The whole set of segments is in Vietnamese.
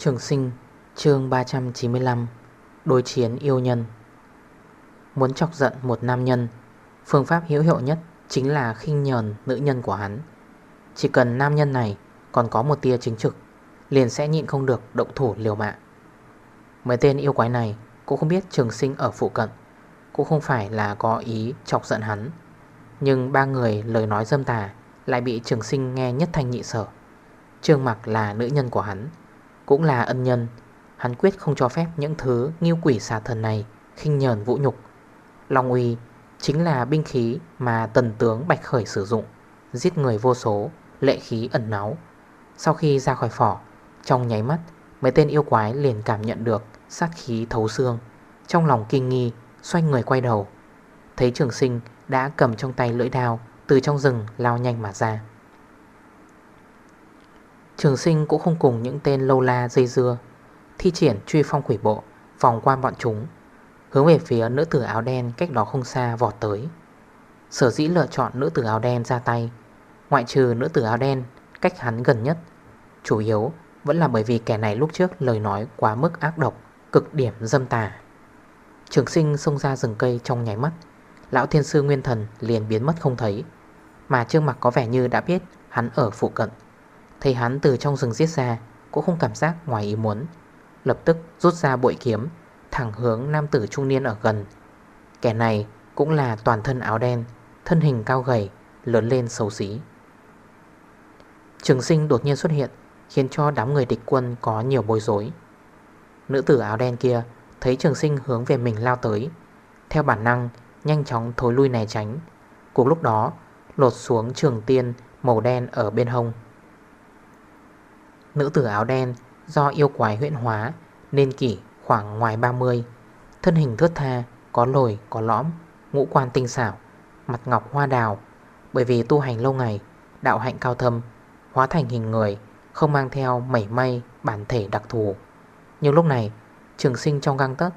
Trường sinh, chương 395 Đối chiến yêu nhân. Muốn chọc giận một nam nhân, Phương pháp hữu hiệu nhất Chính là khinh nhờn nữ nhân của hắn. Chỉ cần nam nhân này Còn có một tia chính trực, Liền sẽ nhịn không được động thủ liều mạng. Mấy tên yêu quái này Cũng không biết trường sinh ở phụ cận, Cũng không phải là có ý chọc giận hắn. Nhưng ba người lời nói dâm tà Lại bị trường sinh nghe nhất thanh nhị sở. Trương mặc là nữ nhân của hắn cũng là ân nhân Hắn quyết không cho phép những thứ nghiêu quỷ xà thần này khinh nhờn vũ nhục. Long uy chính là binh khí mà tần tướng Bạch Khởi sử dụng Giết người vô số, lệ khí ẩn náu. Sau khi ra khỏi phỏ Trong nháy mắt Mấy tên yêu quái liền cảm nhận được sát khí thấu xương Trong lòng kinh nghi Xoay người quay đầu. Thấy trường sinh đã cầm trong tay lưỡi đao Từ trong rừng lao nhanh mà ra. Trường sinh cũng không cùng những tên lâu la dây dưa. Thi triển truy phong quỷ bộ, Vòng qua bọn chúng, Hướng về phía nữ tử áo đen cách đó không xa vọt tới. Sở dĩ lựa chọn nữ tử áo đen ra tay, Ngoại trừ nữ tử áo đen cách hắn gần nhất, Chủ yếu vẫn là bởi vì kẻ này lúc trước lời nói quá mức ác độc, Cực điểm dâm tà. Trường sinh xông ra rừng cây trong nháy mắt, Lão thiên sư nguyên thần liền biến mất không thấy, Mà trương mặt có vẻ như đã biết hắn ở phụ cận. Thấy hắn từ trong rừng giết ra, Cũng không cảm giác ngoài ý muốn. Lập tức rút ra bội kiếm, Thẳng hướng nam tử trung niên ở gần. Kẻ này cũng là toàn thân áo đen, Thân hình cao gầy, Lớn lên xấu xí. Trường sinh đột nhiên xuất hiện, Khiến cho đám người địch quân có nhiều bối rối. Nữ tử áo đen kia Thấy trường sinh hướng về mình lao tới, Theo bản năng Nhanh chóng thối lui này tránh. Cùng lúc đó, Lột xuống trường tiên màu đen ở bên hông. Nữ tử áo đen do yêu quái huyện hóa, Nên kỷ khoảng ngoài 30 Thân hình thước tha, Có lồi, có lõm, Ngũ quan tinh xảo, Mặt ngọc hoa đào. Bởi vì tu hành lâu ngày, Đạo hạnh cao thâm, Hóa thành hình người, Không mang theo mảy may, bản thể đặc thù. Nhưng lúc này, Trường sinh trong găng tấc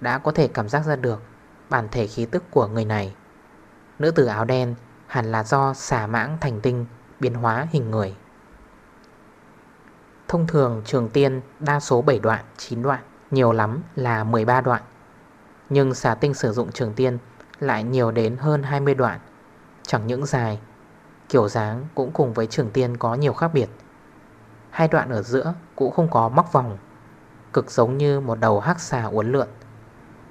Đã có thể cảm giác ra được Bản thể khí tức của người này. Nữ tử áo đen hẳn là do xả mãng thành tinh Biến hóa hình người. Thông thường trường tiên đa số 7 đoạn, 9 đoạn, nhiều lắm là 13 đoạn. Nhưng xà tinh sử dụng trường tiên lại nhiều đến hơn 20 đoạn. Chẳng những dài, kiểu dáng cũng cùng với trường tiên có nhiều khác biệt. Hai đoạn ở giữa cũng không có móc vòng, cực giống như một đầu hắc xà uốn lượn.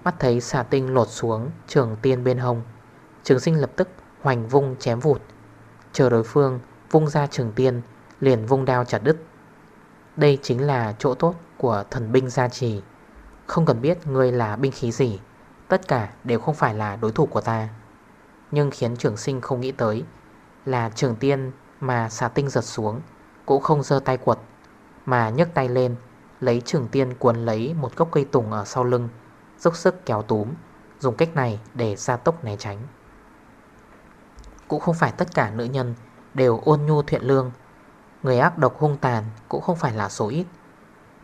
Mắt thấy xà tinh lột xuống trường tiên bên hông, trường sinh lập tức hoành vung chém vụt. Chờ đối phương vung ra trường tiên liền vung đao chặt đứt. Đây chính là chỗ tốt của thần binh gia trì. Không cần biết ngươi là binh khí gì, Tất cả đều không phải là đối thủ của ta. Nhưng khiến trường sinh không nghĩ tới Là trường tiên mà xà tinh giật xuống, Cũng không dơ tay quật, Mà nhấc tay lên, Lấy trường tiên cuốn lấy một gốc cây tùng ở sau lưng, Dốc sức kéo túm, Dùng cách này để ra tốc né tránh. Cũng không phải tất cả nữ nhân Đều ôn nhu thiện lương Người ác độc hung tàn cũng không phải là số ít.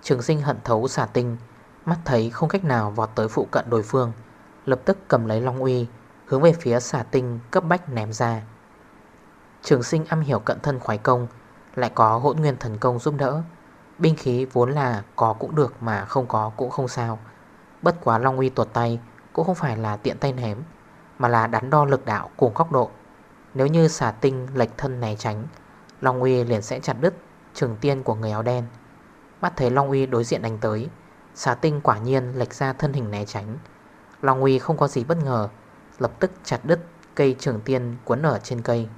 Trường sinh hận thấu xả tinh, Mắt thấy không cách nào vọt tới phụ cận đối phương, Lập tức cầm lấy long uy, Hướng về phía xả tinh cấp bách ném ra. Trường sinh âm hiểu cận thân khoái công, Lại có hỗn nguyên thần công giúp đỡ. Binh khí vốn là có cũng được mà không có cũng không sao. Bất quá long uy tuột tay Cũng không phải là tiện tay ném, Mà là đắn đo lực đạo cùng góc độ. Nếu như xả tinh lệch thân né tránh Long Uy liền sẽ chặt đứt trường tiên của người áo đen. Mắt thấy Long Uy đối diện đánh tới, Xà tinh quả nhiên lệch ra thân hình né tránh. Long Uy không có gì bất ngờ, Lập tức chặt đứt cây trường tiên cuốn ở trên cây.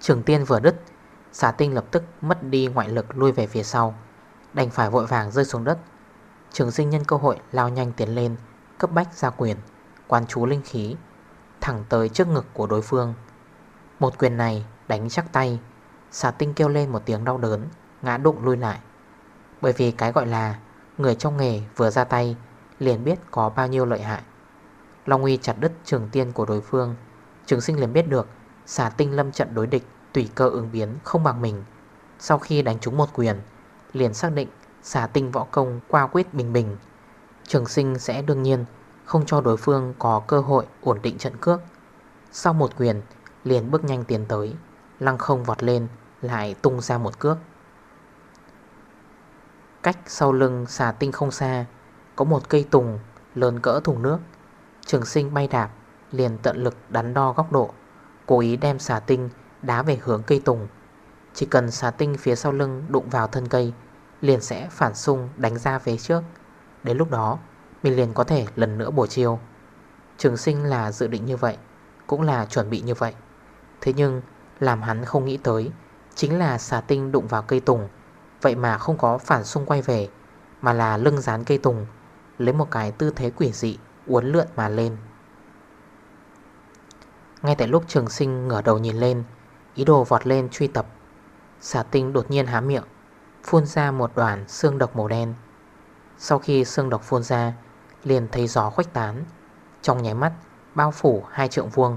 Trường tiên vừa đứt, Xà tinh lập tức mất đi ngoại lực lui về phía sau, Đành phải vội vàng rơi xuống đất. Trường sinh nhân cơ hội lao nhanh tiến lên, Cấp bách ra quyền Quan chú linh khí, Thẳng tới trước ngực của đối phương. Một quyền này đánh chắc tay. Xà tinh kêu lên một tiếng đau đớn, Ngã đụng lui lại. Bởi vì cái gọi là Người trong nghề vừa ra tay, Liền biết có bao nhiêu lợi hại. Long Uy chặt đứt trường tiên của đối phương. Trường sinh liền biết được, Xà tinh lâm trận đối địch, Tùy cơ ứng biến, không bằng mình. Sau khi đánh trúng một quyền, Liền xác định xà tinh võ công qua quyết bình bình. Trường sinh sẽ đương nhiên Không cho đối phương có cơ hội ổn định trận cước. Sau một quyền, Liền bước nhanh tiến tới. Lăng không vọt lên, Lại tung ra một cước. Cách sau lưng xà tinh không xa, Có một cây tùng lớn cỡ thùng nước. Trường sinh bay đạp, Liền tận lực đắn đo góc độ, Cố ý đem xà tinh đá về hướng cây tùng. Chỉ cần xà tinh phía sau lưng đụng vào thân cây, Liền sẽ phản xung đánh ra phía trước. Đến lúc đó, Mình liền có thể lần nữa bổ chiêu. Trường sinh là dự định như vậy, Cũng là chuẩn bị như vậy. Thế nhưng làm hắn không nghĩ tới, Chính là xà tinh đụng vào cây tùng. Vậy mà không có phản xung quay về, Mà là lưng dán cây tùng, Lấy một cái tư thế quỷ dị, Uốn lượn mà lên. Ngay tại lúc trường sinh ngửa đầu nhìn lên, Ý đồ vọt lên truy tập, Xà tinh đột nhiên há miệng, Phun ra một đoàn xương độc màu đen. Sau khi xương độc phun ra, Liền thấy gió khuếch tán, Trong nháy mắt bao phủ hai trượng vuông.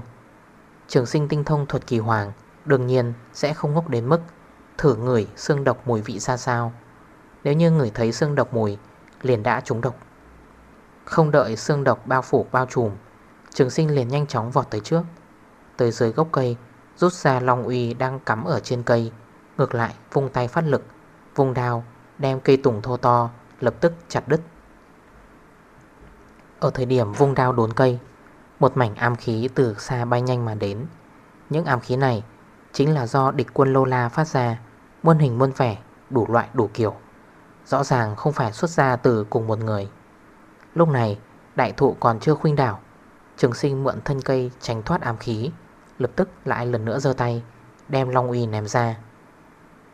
Trường sinh tinh thông thuật kỳ hoàng Đương nhiên sẽ không ngốc đến mức Thử ngửi xương độc mùi vị ra sao. Nếu như ngửi thấy xương độc mùi, Liền đã trúng độc. Không đợi xương độc bao phủ bao trùm, Trường sinh liền nhanh chóng vọt tới trước. Tới dưới gốc cây, Rút ra long uy đang cắm ở trên cây, Ngược lại vung tay phát lực, Vung đao, đem cây tùng thô to Lập tức chặt đứt. Ở thời điểm vung đao đốn cây, Một mảnh am khí từ xa bay nhanh mà đến. Những am khí này Chính là do địch quân Lô La phát ra, Muôn hình muôn vẻ, Đủ loại đủ kiểu. Rõ ràng không phải xuất ra từ cùng một người. Lúc này, đại thụ còn chưa khuynh đảo, Trường sinh mượn thân cây tránh thoát ám khí, Lập tức lại lần nữa dơ tay, Đem Long Uy ném ra.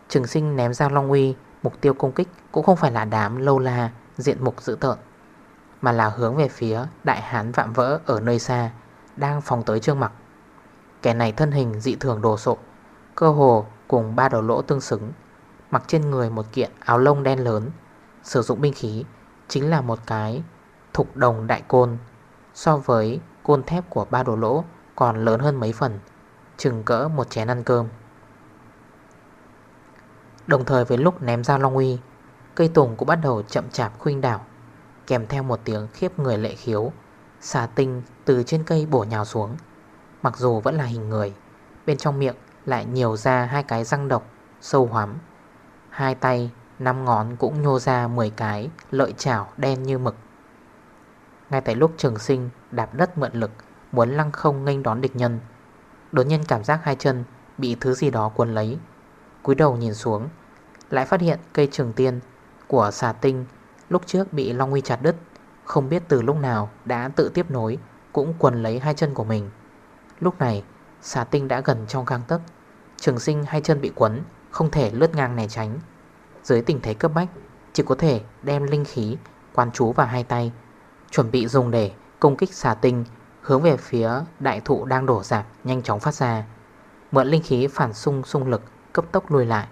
Trường sinh ném ra Long Uy, Mục tiêu công kích cũng không phải là đám lâu la Diện mục dữ tợn, Mà là hướng về phía đại hán vạm vỡ Ở nơi xa, Đang phòng tới trương mặt. Kẻ này thân hình dị thường đồ sộ Cơ hồ cùng ba đầu lỗ tương xứng, Mặc trên người một kiện áo lông đen lớn, Sử dụng binh khí, Chính là một cái thục đồng đại côn, So với côn thép của ba đồ lỗ Còn lớn hơn mấy phần, Chừng cỡ một chén ăn cơm. Đồng thời với lúc ném ra Long Uy, Cây tùng cũng bắt đầu chậm chạp khuynh đảo, Kèm theo một tiếng khiếp người lệ khiếu, Xà tinh từ trên cây bổ nhào xuống, Mặc dù vẫn là hình người, Bên trong miệng lại nhiều ra hai cái răng độc Sâu hoắm. Hai tay, năm ngón cũng nhô ra 10 cái Lợi chảo đen như mực. Ngay tại lúc trường sinh Đạp đất mượn lực Muốn lăng không nghênh đón địch nhân Đột nhiên cảm giác hai chân Bị thứ gì đó cuốn lấy. Cúi đầu nhìn xuống Lại phát hiện cây trường tiên Của xà tinh Lúc trước bị Long Uy chặt đứt Không biết từ lúc nào đã tự tiếp nối Cũng quần lấy hai chân của mình. Lúc này xà tinh đã gần trong gang tấc. Trường sinh hai chân bị quấn, Không thể lướt ngang này tránh. Dưới tình thế cấp bách, Chỉ có thể đem linh khí Quan chú vào hai tay, Chuẩn bị dùng để công kích xà tinh, Hướng về phía đại thụ đang đổ dạp Nhanh chóng phát ra. Mượn linh khí phản xung xung lực, Cấp tốc lùi lại.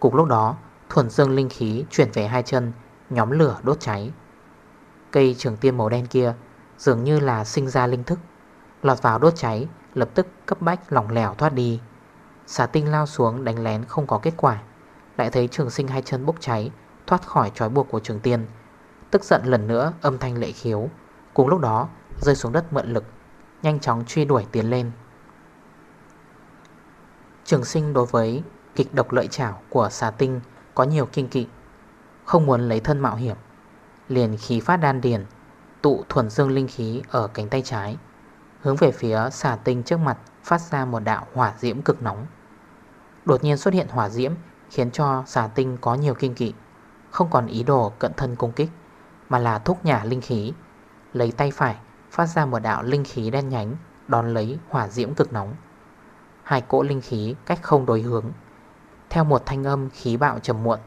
Cùng lúc đó, thuần dương linh khí chuyển về hai chân, Nhóm lửa đốt cháy. Cây trường tiên màu đen kia Dường như là sinh ra linh thức. Lọt vào đốt cháy, Lập tức cấp bách lỏng lẻo thoát đi. Xà tinh lao xuống đánh lén không có kết quả. Lại thấy trường sinh hai chân bốc cháy, Thoát khỏi trói buộc của trường tiên. Tức giận lần nữa, âm thanh lệ khiếu. Cùng lúc đó, rơi xuống đất mượn lực, Nhanh chóng truy đuổi tiến lên. Trường sinh đối với kịch độc lợi chảo của xà tinh Có nhiều kinh kỵ, Không muốn lấy thân mạo hiểm, Liền khí phát đan điền, Tụ thuần dương linh khí ở cánh tay trái, Hướng về phía xà tinh trước mặt Phát ra một đạo hỏa diễm cực nóng. Đột nhiên xuất hiện hỏa diễm, Khiến cho xà tinh có nhiều kinh kỵ. Không còn ý đồ cận thân công kích, Mà là thúc nhả linh khí. Lấy tay phải, phát ra một đạo linh khí đen nhánh, Đón lấy hỏa diễm cực nóng. Hai cỗ linh khí cách không đối hướng. Theo một thanh âm khí bạo trầm muộn,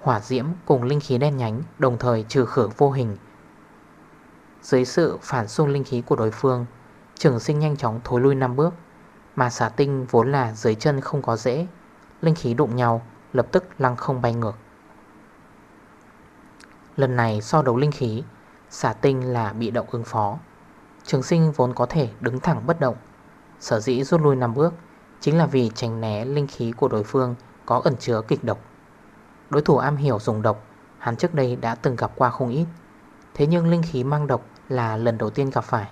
Hỏa diễm cùng linh khí đen nhánh Đồng thời trừ khử vô hình. Dưới sự phản xung linh khí của đối phương, Trường sinh nhanh chóng thối lui 5 bước. Mà xả tinh vốn là dưới chân không có dễ Linh khí đụng nhau, Lập tức lăng không bay ngược. Lần này so đấu linh khí Xả tinh là bị động ứng phó. Trường sinh vốn có thể đứng thẳng bất động. Sở dĩ rút lui 5 bước Chính là vì tránh né linh khí của đối phương Có ẩn chứa kịch độc. Đối thủ am hiểu dùng độc, Hắn trước đây đã từng gặp qua không ít. Thế nhưng linh khí mang độc là lần đầu tiên gặp phải.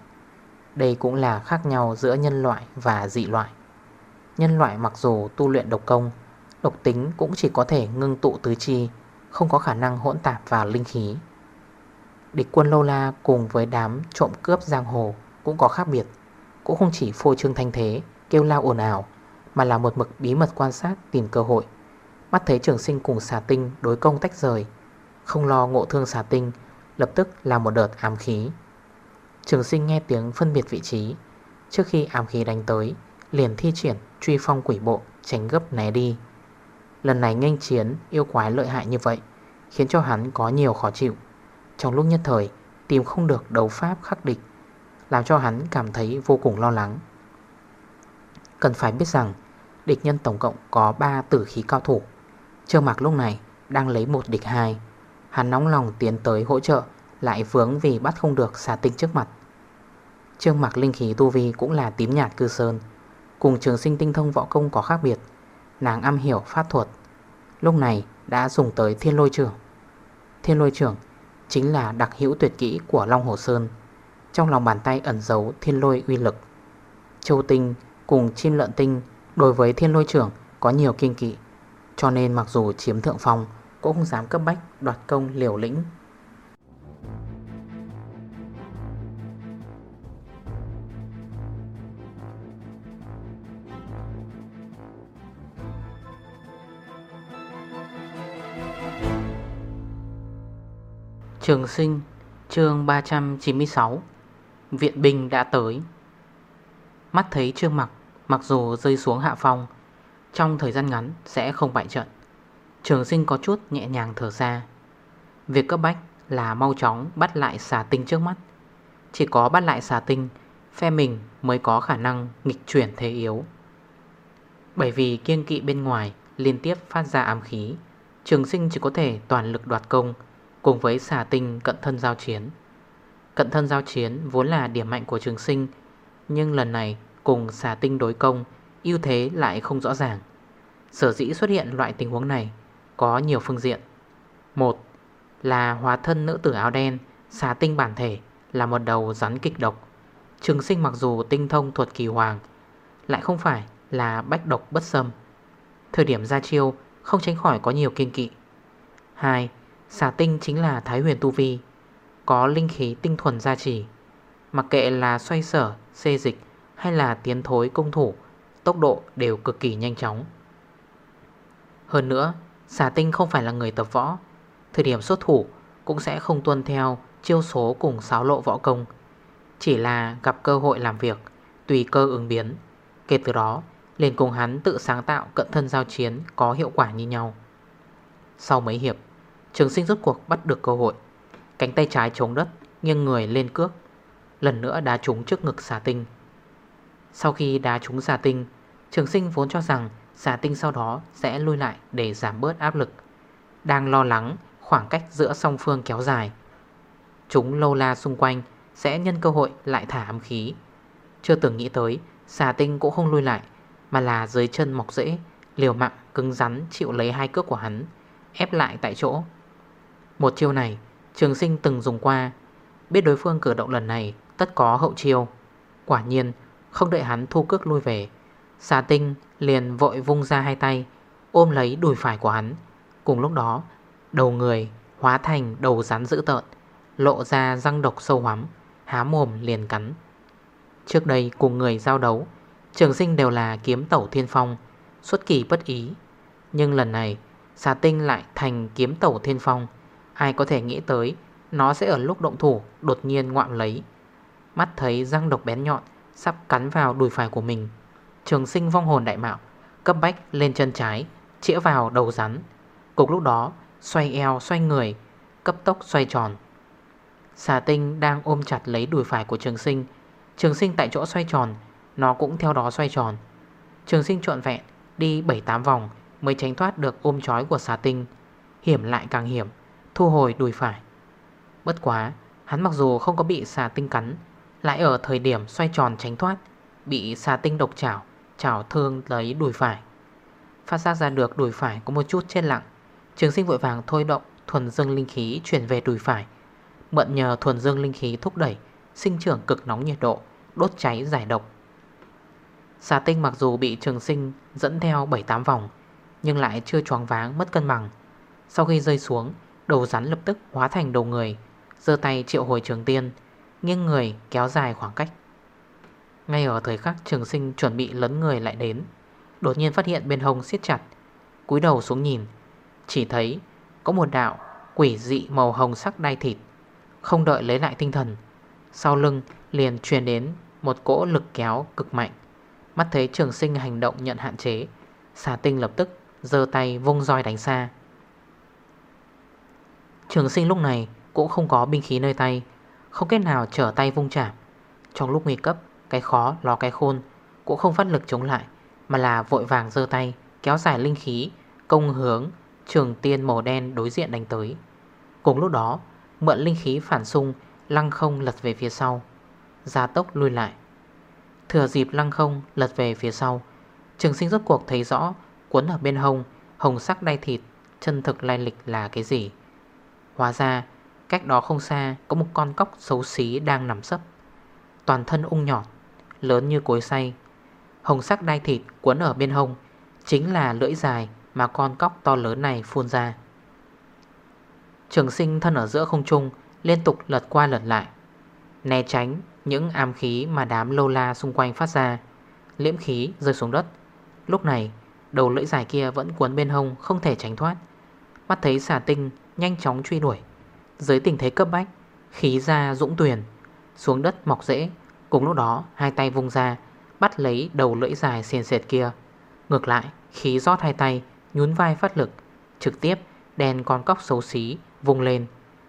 Đây cũng là khác nhau giữa nhân loại và dị loại. Nhân loại mặc dù tu luyện độc công, Độc tính cũng chỉ có thể ngưng tụ tứ chi, Không có khả năng hỗn tạp vào linh khí. Địch quân Lô La cùng với đám trộm cướp giang hồ Cũng có khác biệt. Cũng không chỉ phô trương thanh thế, Kêu lao ồn ào, Mà là một mực bí mật quan sát, tìm cơ hội. Mắt thấy trường sinh cùng xà tinh đối công tách rời, Không lo ngộ thương xà tinh, Lập tức là một đợt ám khí. Trường sinh nghe tiếng phân biệt vị trí. Trước khi ám khí đánh tới, Liền thi triển truy phong quỷ bộ, Tránh gấp né đi. Lần này nhanh chiến, yêu quái lợi hại như vậy, Khiến cho hắn có nhiều khó chịu. Trong lúc nhất thời, Tìm không được đấu pháp khắc địch, Làm cho hắn cảm thấy vô cùng lo lắng. Cần phải biết rằng, Địch nhân tổng cộng có 3 tử khí cao thủ. Trương Mạc lúc này đang lấy một địch hai. Hắn nóng lòng tiến tới hỗ trợ, Lại vướng vì bắt không được xà tinh trước mặt. Trương mặc linh khí tu vi cũng là tím nhạt cư sơn. Cùng trường sinh tinh thông võ công có khác biệt, Nàng am hiểu pháp thuật. Lúc này đã dùng tới thiên lôi trưởng. Thiên lôi trưởng Chính là đặc hữu tuyệt kỹ của Long Hồ Sơn. Trong lòng bàn tay ẩn giấu thiên lôi uy lực. Châu tinh cùng chim lợn tinh Đối với thiên lôi trưởng có nhiều kiên kỵ, Cho nên mặc dù chiếm thượng phong, Cũng không dám cấp bách đoạt công liều lĩnh. Trường sinh, chương 396 Viện binh đã tới. Mắt thấy trương mặc Mặc dù rơi xuống hạ phong, Trong thời gian ngắn sẽ không bại trận. Trường sinh có chút nhẹ nhàng thở ra. Việc cấp bách là mau chóng bắt lại xà tinh trước mắt. Chỉ có bắt lại xà tinh, Phe mình mới có khả năng nghịch chuyển thế yếu. Bởi vì kiên kỵ bên ngoài liên tiếp phát ra ám khí, Trường sinh chỉ có thể toàn lực đoạt công Cùng với xà tinh cận thân giao chiến. Cận thân giao chiến vốn là điểm mạnh của trường sinh, Nhưng lần này cùng xà tinh đối công, ưu thế lại không rõ ràng. Sở dĩ xuất hiện loại tình huống này, Có nhiều phương diện. Một là hóa thân nữ tử áo đen, Xà tinh bản thể là một đầu rắn kịch độc. Trường sinh mặc dù tinh thông thuật kỳ hoàng, Lại không phải là bách độc bất xâm. Thời điểm ra chiêu, không tránh khỏi có nhiều kiên kỵ. 2. Xà tinh chính là Thái huyền Tu Vi Có linh khí tinh thuần gia trì. Mặc kệ là xoay sở, xê dịch Hay là tiến thối công thủ Tốc độ đều cực kỳ nhanh chóng. Hơn nữa Xà tinh không phải là người tập võ. Thời điểm xuất thủ Cũng sẽ không tuân theo chiêu số cùng sáo lộ võ công Chỉ là gặp cơ hội làm việc Tùy cơ ứng biến. Kể từ đó liền cùng hắn tự sáng tạo cận thân giao chiến Có hiệu quả như nhau. Sau mấy hiệp Trường sinh rốt cuộc bắt được cơ hội. Cánh tay trái chống đất, Nghiêng người lên cước. Lần nữa đá trúng trước ngực xà tinh. Sau khi đá trúng xà tinh, Trường sinh vốn cho rằng xà tinh sau đó sẽ lui lại để giảm bớt áp lực. Đang lo lắng, khoảng cách giữa song phương kéo dài. Chúng lâu la xung quanh Sẽ nhân cơ hội lại thả ám khí. Chưa từng nghĩ tới, Xà tinh cũng không lui lại, Mà là dưới chân mọc rễ, Liều mạng cứng rắn chịu lấy hai cước của hắn, Ép lại tại chỗ một chiêu này, Trường sinh từng dùng qua. Biết đối phương cử động lần này, Tất có hậu chiêu. Quả nhiên, không đợi hắn thu cước lui về, Xà tinh liền vội vung ra hai tay, Ôm lấy đùi phải của hắn. Cùng lúc đó, Đầu người hóa thành đầu rắn dữ tợn, Lộ ra răng độc sâu hoắm, Há mồm liền cắn. Trước đây cùng người giao đấu, Trường sinh đều là kiếm tẩu thiên phong, Xuất kỳ bất ý. Nhưng lần này, Xà tinh lại thành kiếm tẩu thiên phong Ai có thể nghĩ tới, Nó sẽ ở lúc động thủ, đột nhiên ngoạm lấy. Mắt thấy răng độc bén nhọn, Sắp cắn vào đùi phải của mình. Trường sinh vong hồn đại mạo, Cấp bách lên chân trái, Chĩa vào đầu rắn. Cục lúc đó, xoay eo, xoay người, Cấp tốc xoay tròn. Xà tinh đang ôm chặt lấy đùi phải của trường sinh. Trường sinh tại chỗ xoay tròn, Nó cũng theo đó xoay tròn. Trường sinh trọn vẹn, Đi 7-8 vòng Mới tránh thoát được ôm chói của xà tinh. Hiểm lại càng hiểm. Thu hồi đùi phải. Bất quá, Hắn mặc dù không có bị xà tinh cắn, Lại ở thời điểm xoay tròn tránh thoát, Bị xà tinh độc chảo Chảo thương lấy đùi phải. Phát giác ra được đùi phải có một chút chết lặng, Trường sinh vội vàng thôi động Thuần dương linh khí chuyển về đùi phải. Mượn nhờ thuần dương linh khí thúc đẩy, Sinh trưởng cực nóng nhiệt độ, Đốt cháy giải độc. Xà tinh mặc dù bị trường sinh dẫn theo 7-8 vòng, Nhưng lại chưa choáng váng mất cân bằng. Sau khi rơi xuống Đầu rắn lập tức hóa thành đầu người Dơ tay triệu hồi trường tiên, Nghiêng người kéo dài khoảng cách. Ngay ở thời khắc trường sinh chuẩn bị lấn người lại đến, Đột nhiên phát hiện bên hông siết chặt, cúi đầu xuống nhìn, Chỉ thấy có một đạo quỷ dị màu hồng sắc đai thịt, Không đợi lấy lại tinh thần, Sau lưng liền truyền đến một cỗ lực kéo cực mạnh. Mắt thấy trường sinh hành động nhận hạn chế, Xà tinh lập tức Dơ tay vung roi đánh xa. Trường sinh lúc này Cũng không có binh khí nơi tay, Không cách nào trở tay vung chạm. Trong lúc nguy cấp, Cái khó ló cái khôn Cũng không phát lực chống lại, Mà là vội vàng dơ tay, Kéo dài linh khí, Công hướng trường tiên màu đen đối diện đánh tới. Cùng lúc đó, Mượn linh khí phản xung, Lăng không lật về phía sau. Gia tốc lui lại. Thừa dịp lăng không lật về phía sau, Trường sinh rốt cuộc thấy rõ Cuốn ở bên hông, Hồng sắc đay thịt, Chân thực lai lịch là cái gì. Hóa ra, cách đó không xa Có một con cóc xấu xí đang nằm sấp. Toàn thân ung nhọt, Lớn như cối say Hồng sắc đai thịt cuốn ở bên hông Chính là lưỡi dài mà con cóc to lớn này phun ra. Trường sinh thân ở giữa không trung Liên tục lật qua lật lại, Né tránh những ám khí mà đám lô la xung quanh phát ra. Liễm khí rơi xuống đất. Lúc này, đầu lưỡi dài kia vẫn cuốn bên hông Không thể tránh thoát. Mắt thấy xà tinh nhanh chóng truy đuổi. Dưới tình thế cấp bách, Khí ra dũng tuyển Xuống đất mọc rễ. Cùng lúc đó, hai tay vung ra, Bắt lấy đầu lưỡi dài xiền xệt kia. Ngược lại, khí rót hai tay, Nhún vai phát lực, Trực tiếp đèn con cóc xấu xí Vung lên.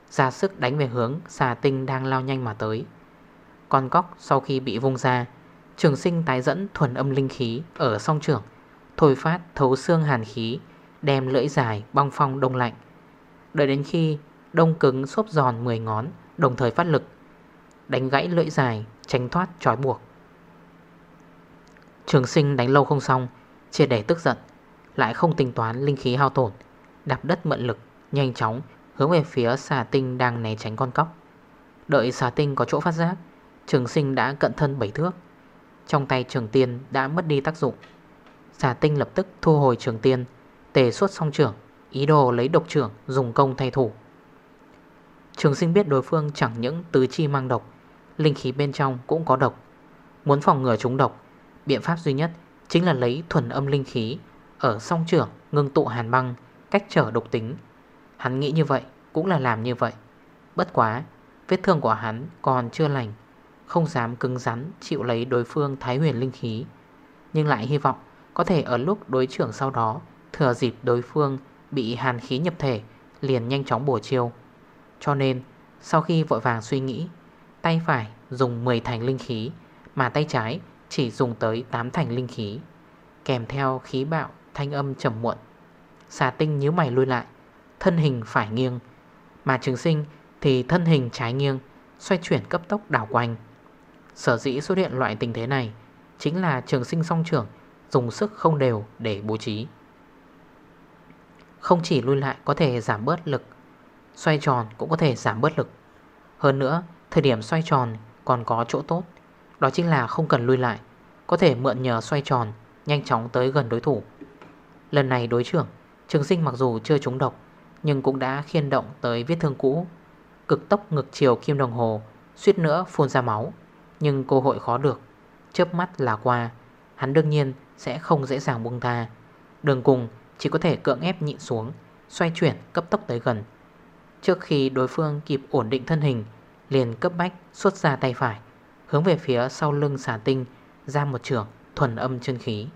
Ra sức đánh về hướng xà tinh đang lao nhanh mà tới. Con cóc sau khi bị vung ra, Trường sinh tái dẫn thuần âm linh khí Ở song trưởng Thôi phát thấu xương hàn khí, Đem lưỡi dài bong phong đông lạnh. Đợi đến khi đông cứng xốp giòn 10 ngón, Đồng thời phát lực, Đánh gãy lưỡi dài, tránh thoát trói buộc. Trường sinh đánh lâu không xong Chia để tức giận, Lại không tính toán linh khí hao tổn, Đạp đất mượn lực, Nhanh chóng hướng về phía xà tinh đang né tránh con cóc. Đợi xà tinh có chỗ phát giác, Trường sinh đã cận thân 7 thước. Trong tay trường tiên đã mất đi tác dụng. Xà tinh lập tức thu hồi trường tiên, Tề suốt song trưởng. Ý đồ lấy độc trưởng, dùng công thay thủ. Trường sinh biết đối phương chẳng những tứ chi mang độc, Linh khí bên trong cũng có độc. Muốn phòng ngừa chúng độc, Biện pháp duy nhất chính là lấy thuần âm linh khí Ở song trưởng ngưng tụ hàn băng Cách trở độc tính. Hắn nghĩ như vậy, cũng là làm như vậy. Bất quá, Vết thương của hắn còn chưa lành, Không dám cứng rắn chịu lấy đối phương thái huyền linh khí. Nhưng lại hy vọng Có thể ở lúc đối trưởng sau đó Thừa dịp đối phương bị hàn khí nhập thể, Liền nhanh chóng bổ chiêu. Cho nên, sau khi vội vàng suy nghĩ, Tay phải dùng 10 thành linh khí, Mà tay trái chỉ dùng tới 8 thành linh khí. Kèm theo khí bạo, thanh âm trầm muộn, Xà tinh nhíu mày lui lại, Thân hình phải nghiêng. Mà trường sinh thì thân hình trái nghiêng, Xoay chuyển cấp tốc đảo quanh. Sở dĩ xuất hiện loại tình thế này Chính là trường sinh song trưởng Dùng sức không đều để bố trí. Không chỉ lui lại có thể giảm bớt lực, Xoay tròn cũng có thể giảm bớt lực. Hơn nữa, Thời điểm xoay tròn còn có chỗ tốt, Đó chính là không cần lui lại, Có thể mượn nhờ xoay tròn Nhanh chóng tới gần đối thủ. Lần này đối trưởng, Trường sinh mặc dù chưa trúng độc, Nhưng cũng đã khiên động tới vết thương cũ, Cực tốc ngực chiều kim đồng hồ, Suýt nữa phun ra máu. Nhưng cơ hội khó được, Chớp mắt là qua, Hắn đương nhiên sẽ không dễ dàng buông tha. Đường cùng chỉ có thể cưỡng ép nhịn xuống, Xoay chuyển, cấp tốc tới gần. Trước khi đối phương kịp ổn định thân hình, Liền cấp bách xuất ra tay phải, Hướng về phía sau lưng xà tinh Ra một trường thuần âm chân khí.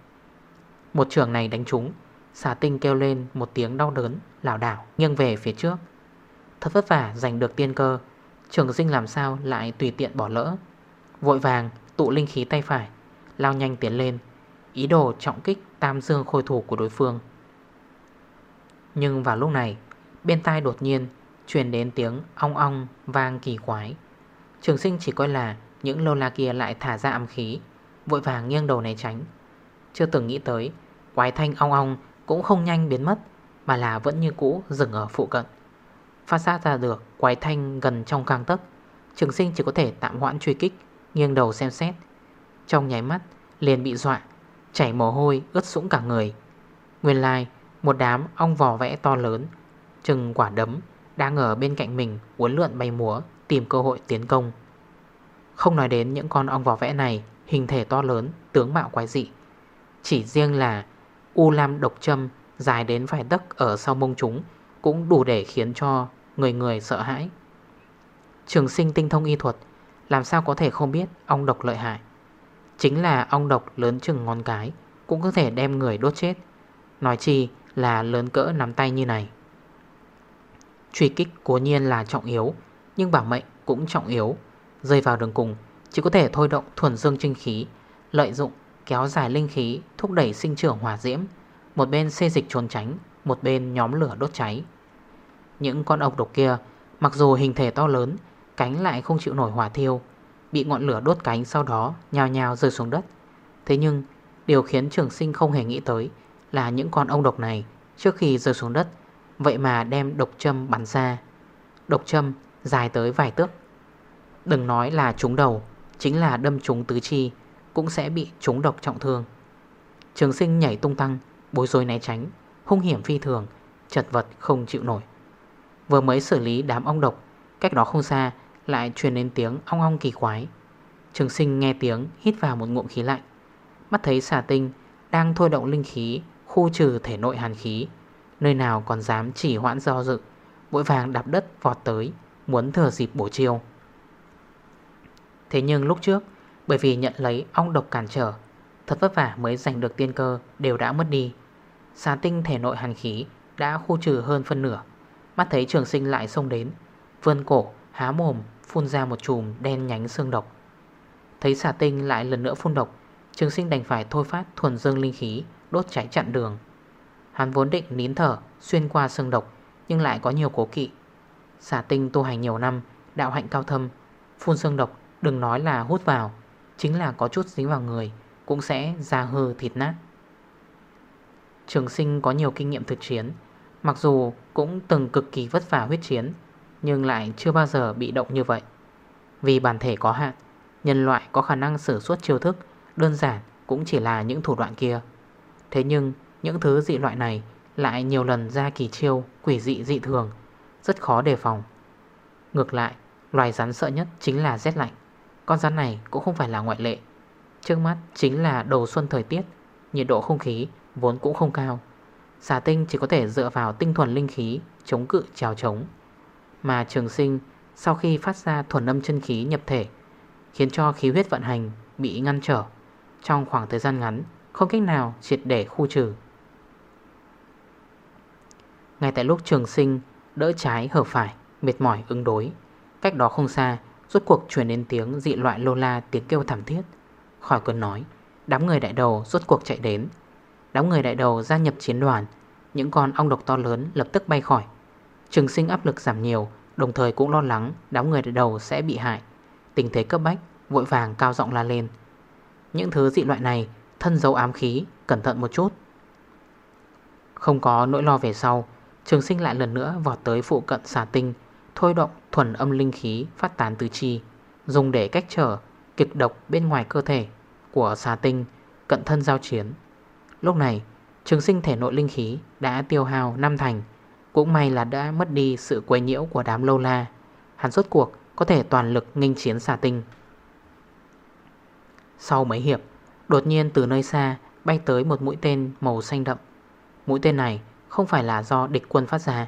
Một trường này đánh trúng, Xà tinh kêu lên một tiếng đau đớn, Lảo đảo, nghiêng về phía trước. Thật vất vả giành được tiên cơ, Trường sinh làm sao lại tùy tiện bỏ lỡ. Vội vàng, tụ linh khí tay phải, Lao nhanh tiến lên. Ý đồ trọng kích tam dương khôi thủ của đối phương. Nhưng vào lúc này, Bên tai đột nhiên Truyền đến tiếng ong ong vang kỳ quái. Trường sinh chỉ coi là Những lô la kia lại thả ra âm khí, Vội vàng nghiêng đầu né tránh. Chưa từng nghĩ tới, Quái thanh ong ong cũng không nhanh biến mất, Mà là vẫn như cũ dừng ở phụ cận. Phát sát ra được quái thanh gần trong càng tấc, Trường sinh chỉ có thể tạm hoãn truy kích, Nghiêng đầu xem xét. Trong nháy mắt, liền bị dọa, Chảy mồ hôi ướt sũng cả người. Nguyên lai một đám ong vò vẽ to lớn Trừng quả đấm Đang ở bên cạnh mình uốn lượn bay múa Tìm cơ hội tiến công. Không nói đến những con ong vò vẽ này Hình thể to lớn, tướng mạo quái dị. Chỉ riêng là U lam độc châm dài đến vài tấc ở sau mông chúng Cũng đủ để khiến cho người người sợ hãi. Trường sinh tinh thông y thuật Làm sao có thể không biết ong độc lợi hại? Chính là ong độc lớn chừng ngón cái Cũng có thể đem người đốt chết. Nói chi là lớn cỡ nắm tay như này. Truy kích cố nhiên là trọng yếu, Nhưng bảo mệnh cũng trọng yếu. Rơi vào đường cùng, Chỉ có thể thôi động thuần dương trinh khí, Lợi dụng kéo dài linh khí, Thúc đẩy sinh trưởng hỏa diễm. Một bên xê dịch trốn tránh, Một bên nhóm lửa đốt cháy. Những con ốc độc kia, Mặc dù hình thể to lớn, Cánh lại không chịu nổi hỏa thiêu, Bị ngọn lửa đốt cánh sau đó Nhào nhào rơi xuống đất. Thế nhưng, điều khiến trường sinh không hề nghĩ tới là những con ong độc này Trước khi rơi xuống đất. Vậy mà đem độc châm bắn ra. Độc châm dài tới vài tước Đừng nói là trúng đầu, Chính là đâm trúng tứ chi Cũng sẽ bị trúng độc trọng thương. Trường sinh nhảy tung tăng, Bối rối né tránh, Hung hiểm phi thường, Chật vật không chịu nổi. Vừa mới xử lý đám ong độc, Cách đó không xa lại truyền đến tiếng ong ong kỳ quái. Trường sinh nghe tiếng hít vào một ngụm khí lạnh, Mắt thấy xà tinh đang thôi động linh khí Khu trừ thể nội hàn khí. Nơi nào còn dám chỉ hoãn do dự, Vội vàng đạp đất vọt tới, Muốn thừa dịp bổ chiêu Thế nhưng lúc trước, Bởi vì nhận lấy ong độc cản trở, Thật vất vả mới giành được tiên cơ Đều đã mất đi. Xà tinh thể nội hàn khí Đã khu trừ hơn phân nửa. Mắt thấy trường sinh lại xông đến, Vươn cổ, há mồm, phun ra một chùm đen nhánh xương độc. Thấy xà tinh lại lần nữa phun độc, Trường sinh đành phải thôi phát thuần dương linh khí Đốt cháy chặn đường. Hắn vốn định nín thở, xuyên qua xương độc, Nhưng lại có nhiều cố kỵ. Xà tinh tu hành nhiều năm, Đạo hạnh cao thâm, Phun xương độc, đừng nói là hút vào, Chính là có chút dính vào người, Cũng sẽ ra hư thịt nát. Trường sinh có nhiều kinh nghiệm thực chiến, Mặc dù cũng từng cực kỳ vất vả huyết chiến, Nhưng lại chưa bao giờ bị động như vậy. Vì bản thể có hạn, Nhân loại có khả năng sử xuất chiêu thức, Đơn giản cũng chỉ là những thủ đoạn kia. Thế nhưng, những thứ dị loại này Lại nhiều lần ra kỳ chiêu, Quỷ dị dị thường, Rất khó đề phòng. Ngược lại, loài rắn sợ nhất chính là rét lạnh. Con rắn này cũng không phải là ngoại lệ. Trước mắt chính là đầu xuân thời tiết, Nhiệt độ không khí vốn cũng không cao. Xà tinh chỉ có thể dựa vào tinh thuần linh khí Chống cự trào chống Mà trường sinh sau khi phát ra thuần âm chân khí nhập thể, Khiến cho khí huyết vận hành bị ngăn trở Trong khoảng thời gian ngắn không cách nào triệt để khu trừ. Ngay tại lúc trường sinh, Đỡ trái hở phải, Mệt mỏi, ứng đối. Cách đó không xa, Rốt cuộc chuyển đến tiếng dị loại lô la tiếng kêu thảm thiết. Khỏi cơn nói, Đám người đại đầu rốt cuộc chạy đến. Đám người đại đầu gia nhập chiến đoàn, Những con ong độc to lớn lập tức bay khỏi. Trường sinh áp lực giảm nhiều, Đồng thời cũng lo lắng đám người đại đầu sẽ bị hại. Tình thế cấp bách Vội vàng cao giọng la lên. Những thứ dị loại này Thân dấu ám khí, Cẩn thận một chút. Không có nỗi lo về sau, Trường sinh lại lần nữa vọt tới phụ cận xà tinh, Thôi động thuần âm linh khí Phát tán tứ chi, Dùng để cách trở kịch độc bên ngoài cơ thể Của xà tinh, Cận thân giao chiến. Lúc này, trường sinh thể nội linh khí Đã tiêu hao năm thành, Cũng may là đã mất đi sự quấy nhiễu của đám lâu la. Hắn rốt cuộc có thể toàn lực nghênh chiến xà tinh. Sau mấy hiệp Đột nhiên từ nơi xa bay tới một mũi tên màu xanh đậm. Mũi tên này không phải là do địch quân phát ra,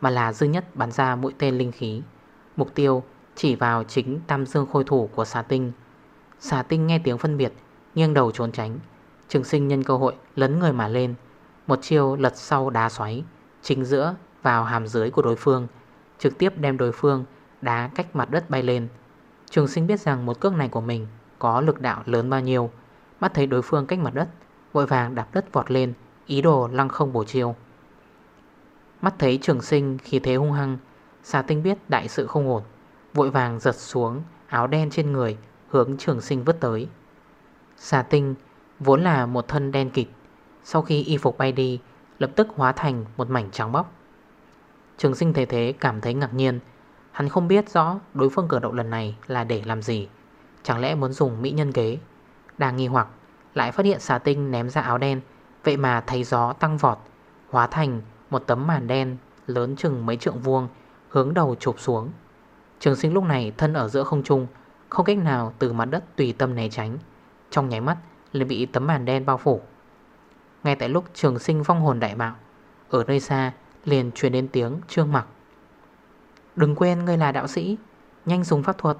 Mà là dư nhất bắn ra mũi tên linh khí. Mục tiêu chỉ vào chính tam dương khôi thủ của xà tinh. Xà tinh nghe tiếng phân biệt, Nghiêng đầu trốn tránh. Trường sinh nhân cơ hội lấn người mà lên. Một chiêu lật sau đá xoáy, Chính giữa vào hàm dưới của đối phương, Trực tiếp đem đối phương đá cách mặt đất bay lên. Trường sinh biết rằng một cước này của mình Có lực đạo lớn bao nhiêu Mắt thấy đối phương cách mặt đất Vội vàng đạp đất vọt lên Ý đồ lăng không bổ chiêu Mắt thấy trường sinh khi thế hung hăng Xà tinh biết đại sự không ổn Vội vàng giật xuống áo đen trên người Hướng trường sinh vứt tới. Xà tinh vốn là một thân đen kịch, Sau khi y phục bay đi Lập tức hóa thành một mảnh trắng bóc. Trường sinh thế thế cảm thấy ngạc nhiên Hắn không biết rõ đối phương cử động lần này là để làm gì Chẳng lẽ muốn dùng mỹ nhân kế. Đang nghi hoặc, Lại phát hiện xà tinh ném ra áo đen. Vậy mà thấy gió tăng vọt, Hóa thành một tấm màn đen Lớn chừng mấy trượng vuông, Hướng đầu chụp xuống. Trường sinh lúc này thân ở giữa không trung, Không cách nào từ mặt đất tùy tâm né tránh. Trong nháy mắt, liền bị tấm màn đen bao phủ. Ngay tại lúc trường sinh phong hồn đại bạo, Ở nơi xa liền truyền đến tiếng trương mặc. Đừng quên ngươi là đạo sĩ, Nhanh dùng pháp thuật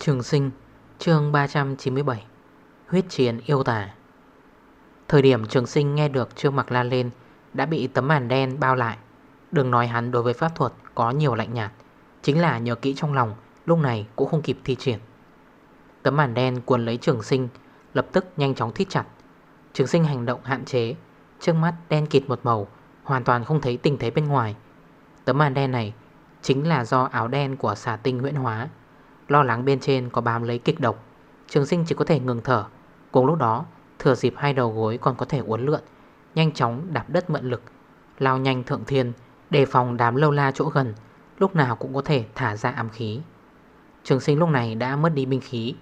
Trường sinh, chương 397 Huyết chiến yêu tả Thời điểm trường sinh nghe được trương mặc la lên, Đã bị tấm màn đen bao lại. Đừng nói hắn đối với pháp thuật có nhiều lạnh nhạt, Chính là nhờ kỹ trong lòng, Lúc này cũng không kịp thi triển. Tấm màn đen cuốn lấy trường sinh, Lập tức nhanh chóng thít chặt. Trường sinh hành động hạn chế, Trước mắt đen kịt một màu, Hoàn toàn không thấy tình thế bên ngoài. Tấm màn đen này Chính là do áo đen của xà tinh huyễn hóa Lo lắng bên trên có bám lấy kịch độc. Trường sinh chỉ có thể ngừng thở. Cùng lúc đó, thừa dịp hai đầu gối còn có thể uốn lượn, Nhanh chóng đạp đất mượn lực, Lao nhanh thượng thiên, Đề phòng đám lâu la chỗ gần, Lúc nào cũng có thể thả ra ám khí. Trường sinh lúc này đã mất đi binh khí,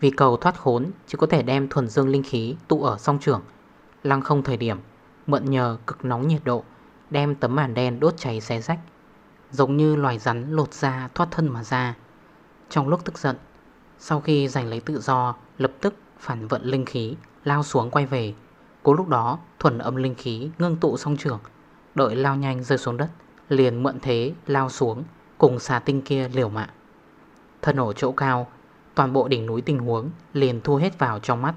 Vì cầu thoát khốn Chỉ có thể đem thuần dương linh khí tụ ở song trường. Lăng không thời điểm, Mượn nhờ cực nóng nhiệt độ, Đem tấm màn đen đốt cháy xé rách, Giống như loài rắn lột ra thoát thân mà ra trong lúc tức giận Sau khi giành lấy tự do Lập tức phản vận linh khí Lao xuống quay về. Cố lúc đó thuần âm linh khí ngưng tụ song trưởng, Đợi lao nhanh rơi xuống đất Liền mượn thế lao xuống Cùng xà tinh kia liều mạng. Thân ổ chỗ cao Toàn bộ đỉnh núi tình huống liền thu hết vào trong mắt.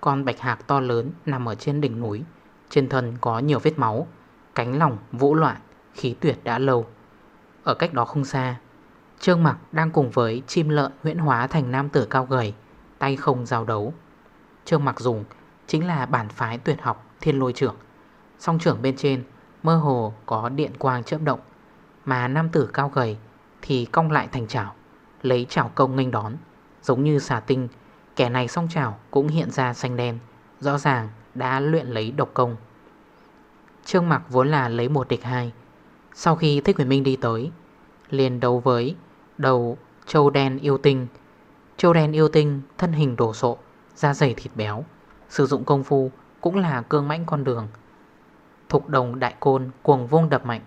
Con bạch hạc to lớn nằm ở trên đỉnh núi Trên thân có nhiều vết máu Cánh lòng vũ loạn Khí tuyệt đã lâu. Ở cách đó không xa Trương Mặc đang cùng với chim lợn huyễn hóa thành nam tử cao gầy Tay không giao đấu. Trương Mặc dùng chính là bản phái tuyệt học thiên lôi trưởng. Song trưởng bên trên mơ hồ có điện quang chớp động, Mà nam tử cao gầy thì cong lại thành chảo, Lấy chảo công nghênh đón. Giống như xà tinh, Kẻ này song chảo cũng hiện ra xanh đen, Rõ ràng đã luyện lấy độc công. Trương Mặc vốn là lấy một địch hai. Sau khi Thích Quyền Minh đi tới, liền đấu với đầu châu đen yêu tinh. Châu đen yêu tinh thân hình đổ sộ, Da dày thịt béo, Sử dụng công phu cũng là cương mãnh con đường. Thục đồng đại côn cuồng vung đập mạnh.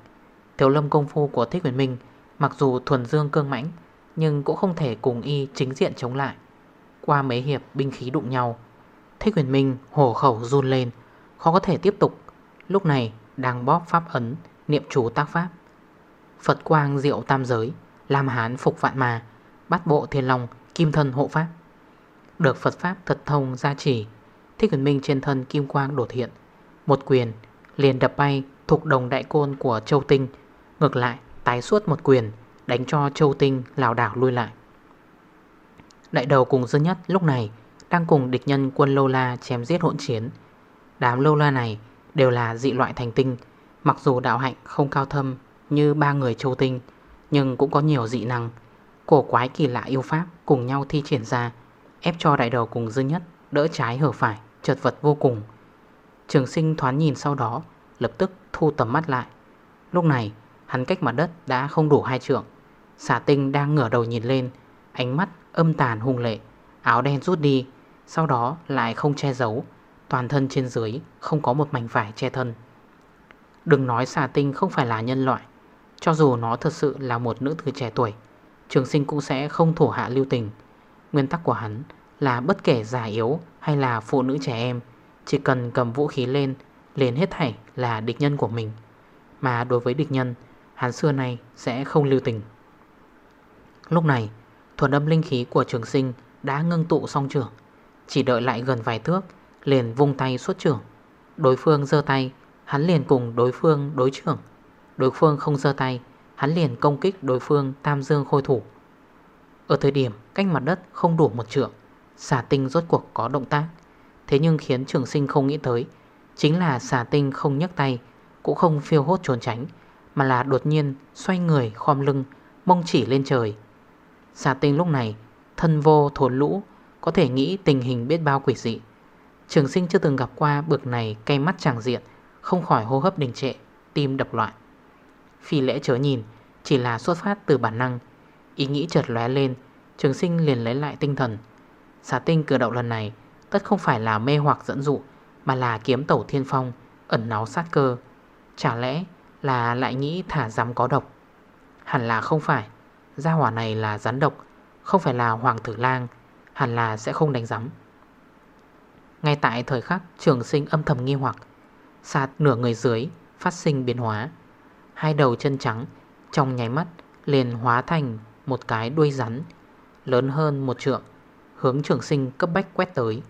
Tiểu lâm công phu của Thích Huyền Minh Mặc dù thuần dương cương mãnh, Nhưng cũng không thể cùng y chính diện chống lại. Qua mấy hiệp binh khí đụng nhau, Thích Huyền Minh hổ khẩu run lên, Khó có thể tiếp tục. Lúc này đang bóp pháp ấn, Niệm chú tác pháp. Phật quang diệu tam giới làm Hán phục vạn mà, Bắt bộ thiên long, kim thân hộ pháp. Được Phật Pháp thật thông gia chỉ Thích Huyền Minh trên thân kim quang đột hiện Một quyền, liền đập bay Thục đồng đại côn của Châu Tinh. Ngược lại, tái suốt một quyền, Đánh cho Châu Tinh lào đảo lui lại. Đại đầu cùng Dương Nhất lúc này Đang cùng địch nhân quân Lô La chém giết hỗn chiến. Đám Lô La này đều là dị loại thành tinh, Mặc dù đạo hạnh không cao thâm như ba người Châu Tinh nhưng cũng có nhiều dị năng. Cổ quái kỳ lạ yêu pháp cùng nhau thi triển ra, Ép cho đại đầu cùng dư nhất Đỡ trái hở phải, Chật vật vô cùng. Trường sinh thoáng nhìn sau đó, Lập tức thu tầm mắt lại. Lúc này, hắn cách mặt đất đã không đủ hai trượng. Xà tinh đang ngửa đầu nhìn lên, Ánh mắt âm tàn hung lệ, Áo đen rút đi, Sau đó lại không che giấu, Toàn thân trên dưới không có một mảnh vải che thân. Đừng nói xà tinh không phải là nhân loại cho dù nó thật sự là một nữ tử trẻ tuổi, Trường sinh cũng sẽ không thổ hạ lưu tình. Nguyên tắc của hắn là bất kể già yếu hay là phụ nữ trẻ em, Chỉ cần cầm vũ khí lên Lên hết thảy là địch nhân của mình. Mà đối với địch nhân, Hắn xưa nay sẽ không lưu tình. Lúc này, Thuần âm linh khí của trường sinh Đã ngưng tụ song trưởng, Chỉ đợi lại gần vài thước, Liền vung tay xuất trưởng. Đối phương dơ tay, Hắn liền cùng đối phương đối trưởng. Đối phương không dơ tay, Hắn liền công kích đối phương tam dương khôi thủ. Ở thời điểm cách mặt đất không đủ một trượng, Xà tinh rốt cuộc có động tác. Thế nhưng khiến trường sinh không nghĩ tới, Chính là xà tinh không nhấc tay, Cũng không phiêu hốt trốn tránh, Mà là đột nhiên xoay người khom lưng, Mông chỉ lên trời. Xà tinh lúc này, Thân vô thốn lũ, Có thể nghĩ tình hình biết bao quỷ dị. Trường sinh chưa từng gặp qua bực này Cây mắt tràng diện, Không khỏi hô hấp đình trệ, Tim đập loạn. Phi lễ chớ nhìn, Chỉ là xuất phát từ bản năng. Ý nghĩ chợt lóe lên, Trường sinh liền lấy lại tinh thần. Xà tinh cử động lần này Tất không phải là mê hoặc dẫn dụ, Mà là kiếm tẩu thiên phong, Ẩn náu sát cơ. Chả lẽ là lại nghĩ thả rắm có độc? Hẳn là không phải. Gia hỏa này là rắn độc, Không phải là hoàng tử lang, Hẳn là sẽ không đánh rắm Ngay tại thời khắc trường sinh âm thầm nghi hoặc Sạt nửa người dưới Phát sinh biến hóa. Hai đầu chân trắng, Trong nháy mắt liền hóa thành Một cái đuôi rắn, Lớn hơn một trượng, Hướng trường sinh cấp bách quét tới.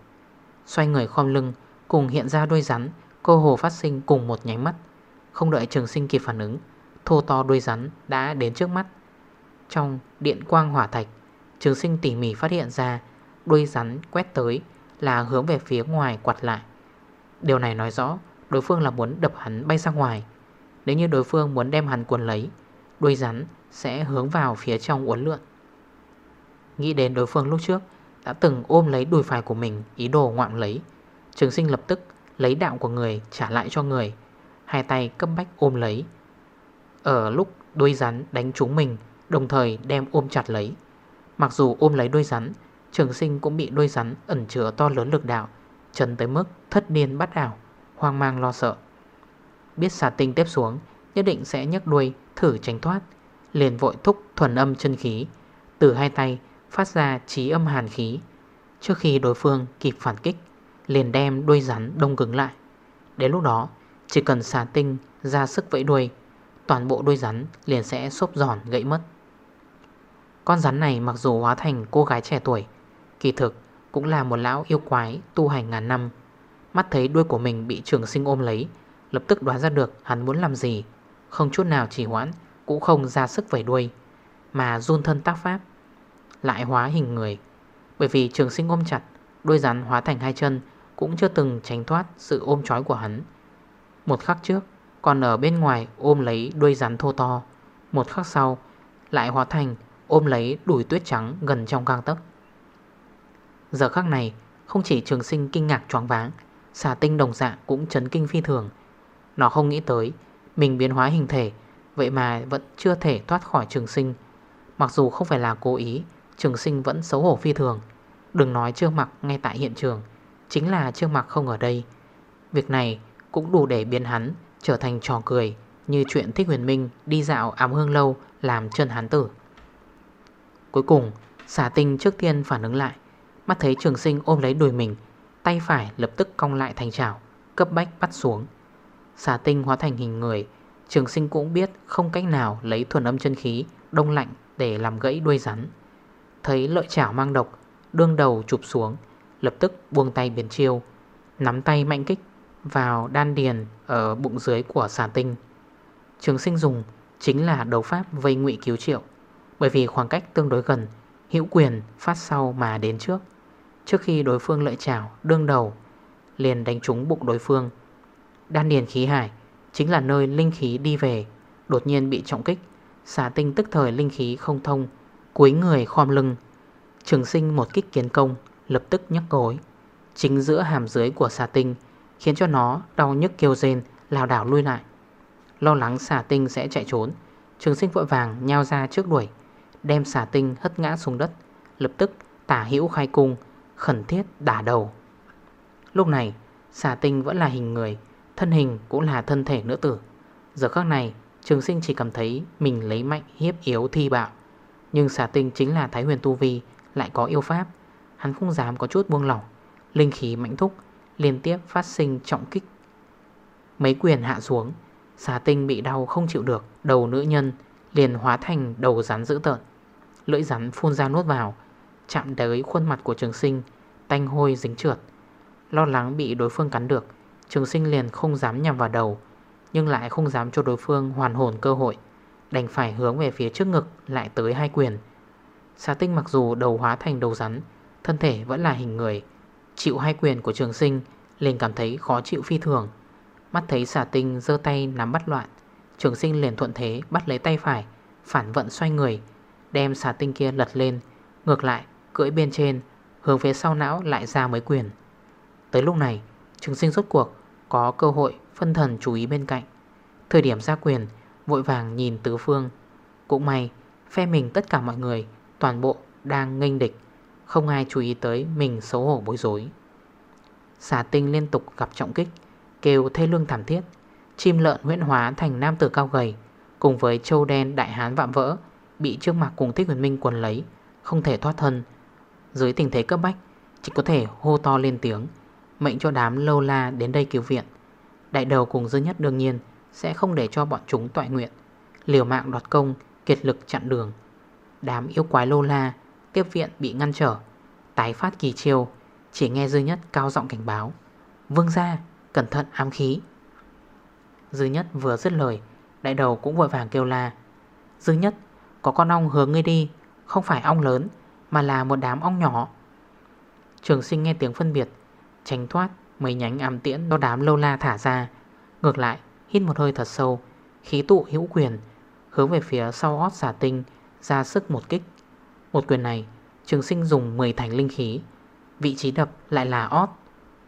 Xoay người khom lưng, Cùng hiện ra đuôi rắn Cô hồ phát sinh cùng một nháy mắt. Không đợi trường sinh kịp phản ứng, Thô to đuôi rắn đã đến trước mắt. Trong điện quang hỏa thạch, Trường sinh tỉ mỉ phát hiện ra Đuôi rắn quét tới Là hướng về phía ngoài quạt lại. Điều này nói rõ Đối phương là muốn đập hắn bay ra ngoài. Nếu như đối phương muốn đem hắn quần lấy, Đuôi rắn sẽ hướng vào phía trong uốn lượn. Nghĩ đến đối phương lúc trước Đã từng ôm lấy đùi phải của mình, Ý đồ ngoạm lấy, Trường sinh lập tức lấy đạo của người trả lại cho người, Hai tay cấp bách ôm lấy. Ở lúc đuôi rắn đánh trúng mình, Đồng thời đem ôm chặt lấy. Mặc dù ôm lấy đuôi rắn, Trường sinh cũng bị đuôi rắn ẩn chứa to lớn lực đạo Trần tới mức thất niên bắt ảo, Hoang mang lo sợ. Biết xà tinh tiếp xuống, Nhất định sẽ nhấc đuôi, thử tránh thoát. Liền vội thúc thuần âm chân khí, Từ hai tay phát ra trí âm hàn khí. Trước khi đối phương kịp phản kích, Liền đem đuôi rắn đông cứng lại. Đến lúc đó, Chỉ cần xà tinh ra sức vẫy đuôi, Toàn bộ đuôi rắn liền sẽ xốp giòn, gãy mất. Con rắn này mặc dù hóa thành cô gái trẻ tuổi, Kỳ thực cũng là một lão yêu quái tu hành ngàn năm. Mắt thấy đuôi của mình bị trường sinh ôm lấy Lập tức đoán ra được hắn muốn làm gì. Không chút nào chỉ hoãn, Cũng không ra sức vẩy đuôi, Mà run thân tác pháp, Lại hóa hình người. Bởi vì trường sinh ôm chặt Đuôi rắn hóa thành hai chân Cũng chưa từng tránh thoát sự ôm trói của hắn. Một khắc trước, Còn ở bên ngoài ôm lấy đuôi rắn thô to. Một khắc sau, Lại hóa thành ôm lấy đùi tuyết trắng gần trong gang tấc. Giờ khắc này, Không chỉ trường sinh kinh ngạc choáng váng, Xà tinh đồng dạng cũng chấn kinh phi thường. Nó không nghĩ tới, Mình biến hóa hình thể, Vậy mà vẫn chưa thể thoát khỏi trường sinh. Mặc dù không phải là cố ý, Trường sinh vẫn xấu hổ phi thường. Đừng nói Trương Mặc ngay tại hiện trường, Chính là Trương Mặc không ở đây. Việc này cũng đủ để biến hắn Trở thành trò cười Như chuyện Thích Huyền Minh đi dạo ám hương lâu Làm chân hắn tử. Cuối cùng, xà tinh trước tiên phản ứng lại, Mắt thấy trường sinh ôm lấy đùi mình, Tay phải lập tức cong lại thành trào Cấp bách bắt xuống. Xà tinh hóa thành hình người. Trường sinh cũng biết không cách nào lấy thuần âm chân khí, Đông lạnh để làm gãy đuôi rắn. Thấy lợi chảo mang độc, Đương đầu chụp xuống, Lập tức buông tay biến chiêu. Nắm tay mạnh kích vào đan điền Ở bụng dưới của xà tinh. Trường sinh dùng chính là đấu pháp vây ngụy cứu triệu, Bởi vì khoảng cách tương đối gần, Hữu quyền phát sau mà đến trước. Trước khi đối phương lợi chảo đương đầu, Liền đánh trúng bụng đối phương. Đan điền khí hải Chính là nơi linh khí đi về, Đột nhiên bị trọng kích. Xà tinh tức thời linh khí không thông, Cuối người khom lưng. Trường sinh một kích kiến công, Lập tức nhấc gối. Chính giữa hàm dưới của xà tinh Khiến cho nó đau nhức kêu rên Lào đảo lui lại. Lo lắng xà tinh sẽ chạy trốn, Trường sinh vội vàng nhao ra trước đuổi, Đem xà tinh hất ngã xuống đất, Lập tức tả hữu khai cung, Khẩn thiết đả đầu. Lúc này, xà tinh vẫn là hình người Thân hình cũng là thân thể nữ tử. Giờ khắc này, Trường sinh chỉ cảm thấy Mình lấy mạnh hiếp yếu thi bạo. Nhưng xà tinh chính là Thái huyền Tu Vi, Lại có yêu pháp. Hắn không dám có chút buông lỏng. Linh khí mạnh thúc, Liên tiếp phát sinh trọng kích. Mấy quyền hạ xuống, Xà tinh bị đau không chịu được, Đầu nữ nhân liền hóa thành đầu rắn dữ tợn. Lưỡi rắn phun ra nuốt vào, Chạm tới khuôn mặt của trường sinh, Tanh hôi dính trượt. Lo lắng bị đối phương cắn được Trường sinh liền không dám nhằm vào đầu, Nhưng lại không dám cho đối phương hoàn hồn cơ hội, Đành phải hướng về phía trước ngực Lại tới hai quyền. Xà tinh mặc dù đầu hóa thành đầu rắn, Thân thể vẫn là hình người, Chịu hai quyền của trường sinh, liền cảm thấy khó chịu phi thường. Mắt thấy xà tinh dơ tay nắm bắt loạn, Trường sinh liền thuận thế bắt lấy tay phải, Phản vận xoay người, Đem xà tinh kia lật lên, Ngược lại, cưỡi bên trên, Hướng phía sau não lại ra mấy quyền. Tới lúc này, Trường sinh rốt cuộc có cơ hội phân thần chú ý bên cạnh. Thời điểm ra quyền, Vội vàng nhìn tứ phương. Cũng may, phe mình tất cả mọi người, Toàn bộ đang nghênh địch. Không ai chú ý tới mình xấu hổ bối rối. Xà tinh liên tục gặp trọng kích, Kêu thê lương thảm thiết. Chim lợn huyễn hóa thành nam tử cao gầy, Cùng với châu đen đại hán vạm vỡ, Bị trước mặt cùng thích huyền minh quần lấy, Không thể thoát thân. Dưới tình thế cấp bách, Chỉ có thể hô to lên tiếng. Mệnh cho đám lâu la đến đây cứu viện. Đại đầu cùng dư nhất đương nhiên Sẽ không để cho bọn chúng tọa nguyện. Liều mạng đoạt công, Kiệt lực chặn đường. Đám yêu quái lô la Tiếp viện bị ngăn trở, Tái phát kỳ chiêu, Chỉ nghe dư nhất cao giọng cảnh báo, Vương ra cẩn thận ám khí. Dư nhất vừa dứt lời, Đại đầu cũng vội vàng kêu la, Dư nhất, có con ong hướng ngươi đi, Không phải ong lớn Mà là một đám ong nhỏ. Trường sinh nghe tiếng phân biệt Tránh thoát, mấy nhánh âm tiễn Do đám lâu la thả ra. Ngược lại, hít một hơi thật sâu, Khí tụ hữu quyền, Hướng về phía sau ót giả tinh, Ra sức một kích. Một quyền này, Trường sinh dùng 10 thành linh khí. Vị trí đập lại là ót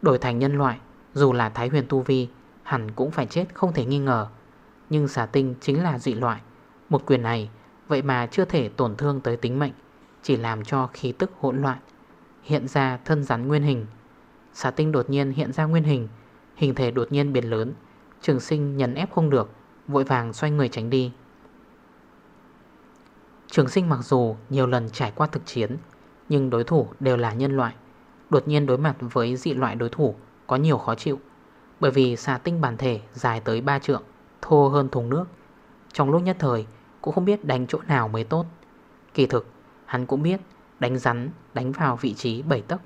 Đổi thành nhân loại, Dù là Thái huyền tu vi, Hẳn cũng phải chết không thể nghi ngờ. Nhưng giả tinh chính là dị loại. Một quyền này, Vậy mà chưa thể tổn thương tới tính mệnh, Chỉ làm cho khí tức hỗn loạn, Hiện ra thân rắn nguyên hình. Xà tinh đột nhiên hiện ra nguyên hình. Hình thể đột nhiên biến lớn. Trường sinh nhấn ép không được, Vội vàng xoay người tránh đi. Trường sinh mặc dù nhiều lần trải qua thực chiến, Nhưng đối thủ đều là nhân loại. Đột nhiên đối mặt với dị loại đối thủ Có nhiều khó chịu, Bởi vì xà tinh bản thể dài tới 3 trượng, Thô hơn thùng nước. Trong lúc nhất thời, cũng không biết đánh chỗ nào mới tốt. Kỳ thực, hắn cũng biết Đánh rắn đánh vào vị trí 7 tấc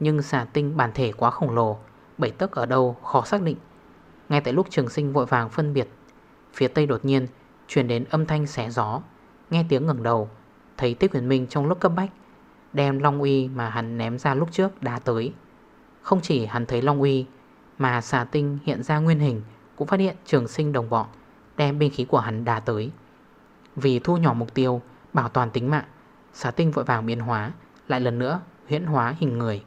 nhưng xà tinh bản thể quá khổng lồ, bảy tấc ở đâu khó xác định. Ngay tại lúc trường sinh vội vàng phân biệt, Phía tây đột nhiên Chuyển đến âm thanh xé gió, Nghe tiếng ngẩng đầu, Thấy Tích Huyền Minh trong lúc cấp bách, Đem Long Uy mà hắn ném ra lúc trước đã tới. Không chỉ hắn thấy Long Uy, Mà xà tinh hiện ra nguyên hình, Cũng phát hiện trường sinh đồng bọn Đem binh khí của hắn đà tới. Vì thu nhỏ mục tiêu, Bảo toàn tính mạng, Xà tinh vội vàng biến hóa, Lại lần nữa huyễn hóa hình người.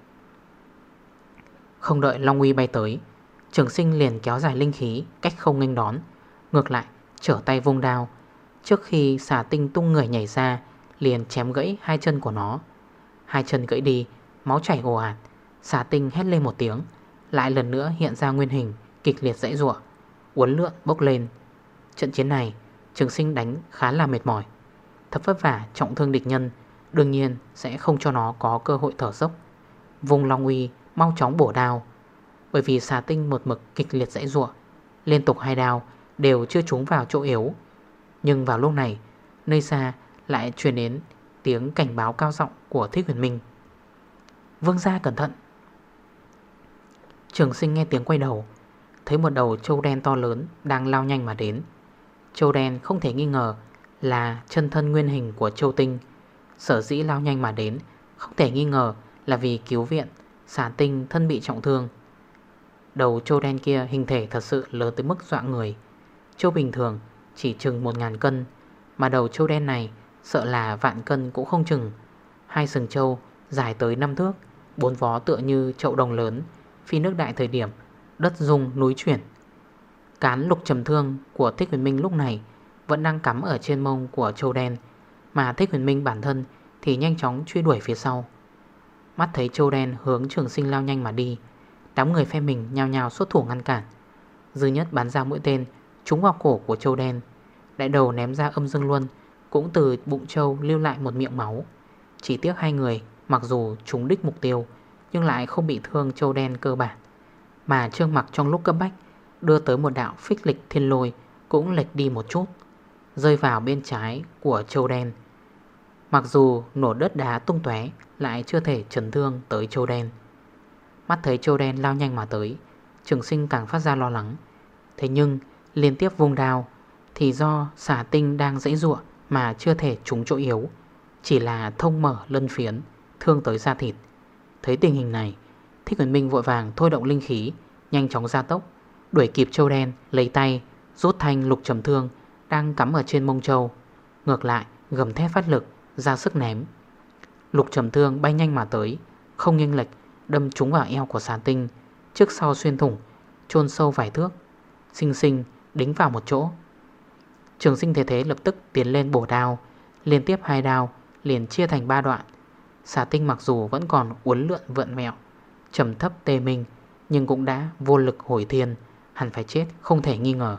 Không đợi Long Uy bay tới, Trường sinh liền kéo dài linh khí Cách không nghênh đón, Ngược lại trở tay vung đao. Trước khi xà tinh tung người nhảy ra, Liền chém gãy hai chân của nó. Hai chân gãy đi, Máu chảy ồ ạt. Xà tinh hét lên một tiếng, Lại lần nữa hiện ra nguyên hình, Kịch liệt dãy ruộng Uốn lượn bốc lên. Trận chiến này, Trường sinh đánh khá là mệt mỏi. Thật vất vả, trọng thương địch nhân, Đương nhiên sẽ không cho nó có cơ hội thở dốc. Vùng Long Uy mau chóng bổ đao. Bởi vì xà tinh một mực kịch liệt dãy ruộng, Liên tục hai đao Đều chưa trúng vào chỗ yếu. Nhưng vào lúc này, Nơi xa lại truyền đến tiếng cảnh báo cao giọng của Thích Huyền Minh. Vương gia cẩn thận. Trường sinh nghe tiếng quay đầu, Thấy một đầu trâu đen to lớn Đang lao nhanh mà đến. Châu đen không thể nghi ngờ là chân thân nguyên hình của châu tinh. Sở dĩ lao nhanh mà đến Không thể nghi ngờ là vì cứu viện Xà tinh thân bị trọng thương. Đầu châu đen kia hình thể thật sự lớn tới mức dọa người. Châu bình thường, chỉ chừng 1.000 cân, Mà đầu châu đen này sợ là vạn cân cũng không chừng. Hai sừng châu dài tới 5 thước, Bốn vó tựa như chậu đồng lớn, Phi nước đại thời điểm, Đất rung núi chuyển. Cán lục trầm thương của Thích Huyền Minh lúc này Vẫn đang cắm ở trên mông của châu đen, Mà Thích Huyền Minh bản thân Thì nhanh chóng truy đuổi phía sau. Mắt thấy châu đen hướng trường sinh lao nhanh mà đi. Đám người phe mình nhao nhào xuất thủ ngăn cản. Dư nhất bắn ra mũi tên, Trúng vào cổ của châu đen. Đại đầu ném ra âm dương luân, Cũng từ bụng châu lưu lại một miệng máu. Chỉ tiếc hai người, Mặc dù trúng đích mục tiêu, Nhưng lại không bị thương châu đen cơ bản. Mà trương mặc trong lúc cấp bách, Đưa tới một đạo phích lịch thiên lôi, Cũng lệch đi một chút. Rơi vào bên trái của châu đen Mặc dù nổ đất đá tung tóe, Lại chưa thể chấn thương tới châu đen. Mắt thấy châu đen lao nhanh mà tới, Trường sinh càng phát ra lo lắng. Thế nhưng, Liên tiếp vùng đao, Thì do xả tinh đang dãy ruộng Mà chưa thể trúng chỗ yếu, Chỉ là thông mở lân phiến, Thương tới da thịt. Thấy tình hình này, Thích Huyền Minh vội vàng thôi động linh khí, Nhanh chóng ra tốc, Đuổi kịp châu đen, lấy tay, Rút thanh lục trầm thương Đang cắm ở trên mông châu. Ngược lại, gầm thép phát lực ra sức ném. Lục trầm thương bay nhanh mà tới, Không nghiêng lệch, đâm trúng vào eo của xà tinh. Trước sau xuyên thủng, chôn sâu vài thước Sinh sinh đính vào một chỗ. Trường sinh thế thế lập tức tiến lên bổ đao, Liên tiếp hai đao liền chia thành ba đoạn. Xà tinh mặc dù vẫn còn uốn lượn vượn mẹo, Trầm thấp tê minh, Nhưng cũng đã vô lực hồi thiên, Hẳn phải chết không thể nghi ngờ.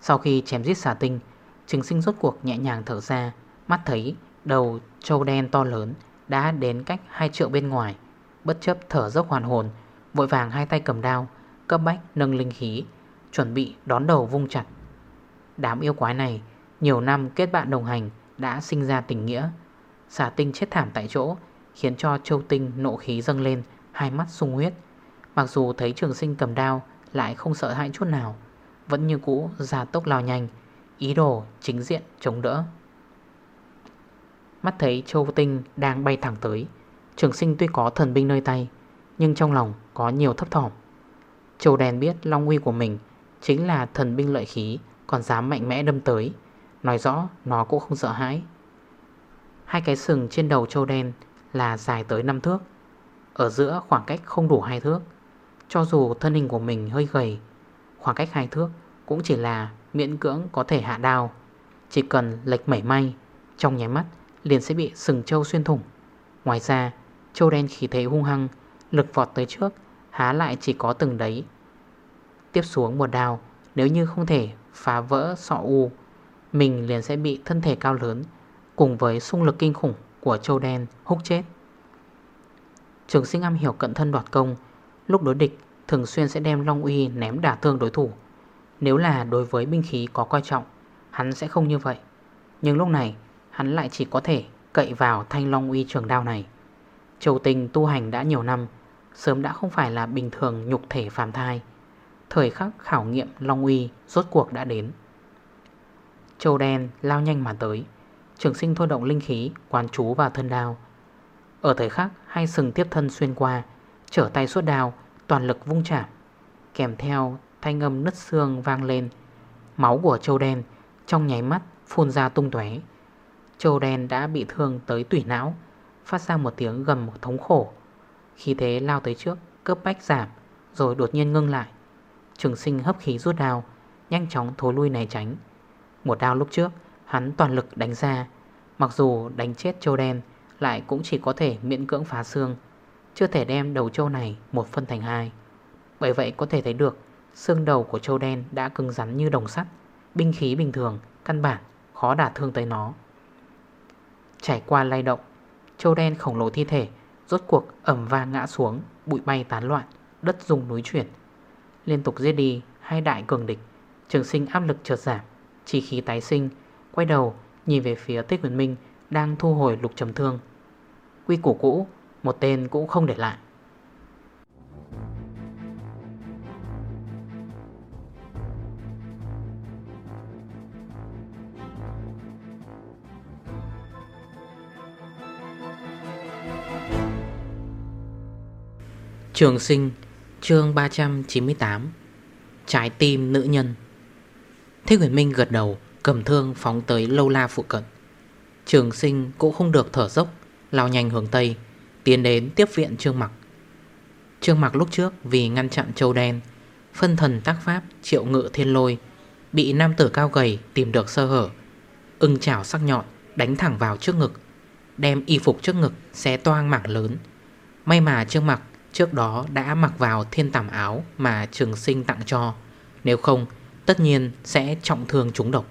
Sau khi chém giết xà tinh Trường sinh rốt cuộc nhẹ nhàng thở ra, Mắt thấy đầu trâu đen to lớn Đã đến cách hai triệu bên ngoài. Bất chấp thở dốc hoàn hồn, Vội vàng hai tay cầm đao, Cấp bách nâng linh khí, Chuẩn bị đón đầu vung chặt. Đám yêu quái này Nhiều năm kết bạn đồng hành Đã sinh ra tình nghĩa. Xà tinh chết thảm tại chỗ, Khiến cho châu tinh nộ khí dâng lên, Hai mắt sung huyết. Mặc dù thấy trường sinh cầm đao Lại không sợ hãi chút nào, Vẫn như cũ ra tốc lao nhanh Ý đồ chính diện chống đỡ. Mắt thấy châu tinh đang bay thẳng tới, Trường sinh tuy có thần binh nơi tay, Nhưng trong lòng có nhiều thấp thỏm. Châu đen biết long uy của mình Chính là thần binh lợi khí, Còn dám mạnh mẽ đâm tới, Nói rõ nó cũng không sợ hãi. Hai cái sừng trên đầu châu đen Là dài tới 5 thước, Ở giữa khoảng cách không đủ hai thước. Cho dù thân hình của mình hơi gầy, Khoảng cách hai thước Cũng chỉ là miễn cưỡng có thể hạ đao. Chỉ cần lệch mảy may, Trong nháy mắt liền sẽ bị sừng châu xuyên thủng. Ngoài ra Châu đen khí thế hung hăng Lực vọt tới trước, Há lại chỉ có từng đấy. Tiếp xuống một đào Nếu như không thể phá vỡ sọ u, Mình liền sẽ bị thân thể cao lớn Cùng với xung lực kinh khủng Của châu đen húc chết. Trường sinh am hiểu cận thân đoạt công, Lúc đối địch Thường xuyên sẽ đem long uy ném đả thương đối thủ. Nếu là đối với binh khí có coi trọng, Hắn sẽ không như vậy. Nhưng lúc này, hắn lại chỉ có thể cậy vào thanh long uy trường đao này. Châu tình tu hành đã nhiều năm, Sớm đã không phải là bình thường nhục thể phàm thai. Thời khắc khảo nghiệm Long Uy rốt cuộc đã đến. Châu đen lao nhanh mà tới, Trường sinh thôi động linh khí, Quán chú vào thân đao. Ở thời khắc hai sừng tiếp thân xuyên qua, Trở tay suốt đao, Toàn lực vung chạm, Kèm theo thanh âm nứt xương vang lên. Máu của châu đen Trong nháy mắt phun ra tung tué Châu đen đã bị thương tới tủy não, Phát ra một tiếng gầm thống khổ. Khi thế lao tới trước, Cấp bách giảm, Rồi đột nhiên ngưng lại. Trường sinh hấp khí rút đao, Nhanh chóng thối lui né tránh. Một đao lúc trước, Hắn toàn lực đánh ra. Mặc dù đánh chết châu đen, Lại cũng chỉ có thể miễn cưỡng phá xương. Chưa thể đem đầu châu này một phân thành hai. Bởi vậy có thể thấy được Xương đầu của châu đen đã cứng rắn như đồng sắt. Binh khí bình thường, Căn bản, khó đả thương tới nó. Trải qua lay động Châu đen khổng lồ thi thể, Rốt cuộc ẩm va ngã xuống, Bụi bay tán loạn, Đất rung núi chuyển. Liên tục giết đi hai đại cường địch, Trường sinh áp lực chợt giảm Chỉ khí tái sinh, Quay đầu nhìn về phía Tích Huyền Minh Đang thu hồi lục trầm thương. Quy củ cũ, Một tên cũng không để lại. Trường sinh, chương 398 Trái tim nữ nhân. Thế Huyền Minh gật đầu, Cầm thương phóng tới lâu la phụ cận. Trường sinh cũng không được thở dốc, Lao nhanh hướng Tây, Tiến đến tiếp viện Trương Mặc. Trương Mặc lúc trước vì ngăn chặn châu đen, Phân thần tác pháp triệu ngự thiên lôi, Bị nam tử cao gầy tìm được sơ hở, Ưng chảo sắc nhọn đánh thẳng vào trước ngực, Đem y phục trước ngực xé toang mảng lớn. May mà Trương Mặc Trước đó đã mặc vào thiên tàm áo mà trường sinh tặng cho. Nếu không, tất nhiên sẽ trọng thương trúng độc.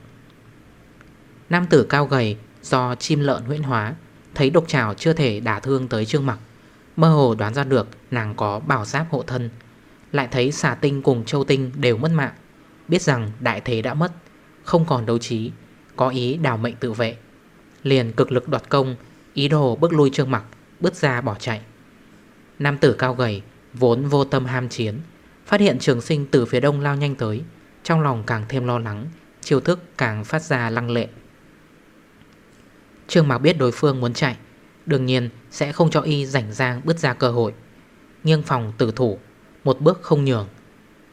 Nam tử cao gầy, do chim lợn huyễn hóa, Thấy độc trào chưa thể đả thương tới trương mặc, Mơ hồ đoán ra được nàng có bảo giáp hộ thân. Lại thấy xà tinh cùng châu tinh đều mất mạng, Biết rằng đại thế đã mất, Không còn đấu trí, Có ý đào mệnh tự vệ. Liền cực lực đoạt công, Ý đồ bước lui trương mặc, Bước ra bỏ chạy. Nam tử cao gầy, Vốn vô tâm ham chiến, Phát hiện trường sinh từ phía đông lao nhanh tới, Trong lòng càng thêm lo lắng, Chiêu thức càng phát ra lăng lệ. Trương Mạc biết đối phương muốn chạy, Đương nhiên sẽ không cho y rảnh rang bứt ra cơ hội. Nghiêng phòng tử thủ, Một bước không nhường.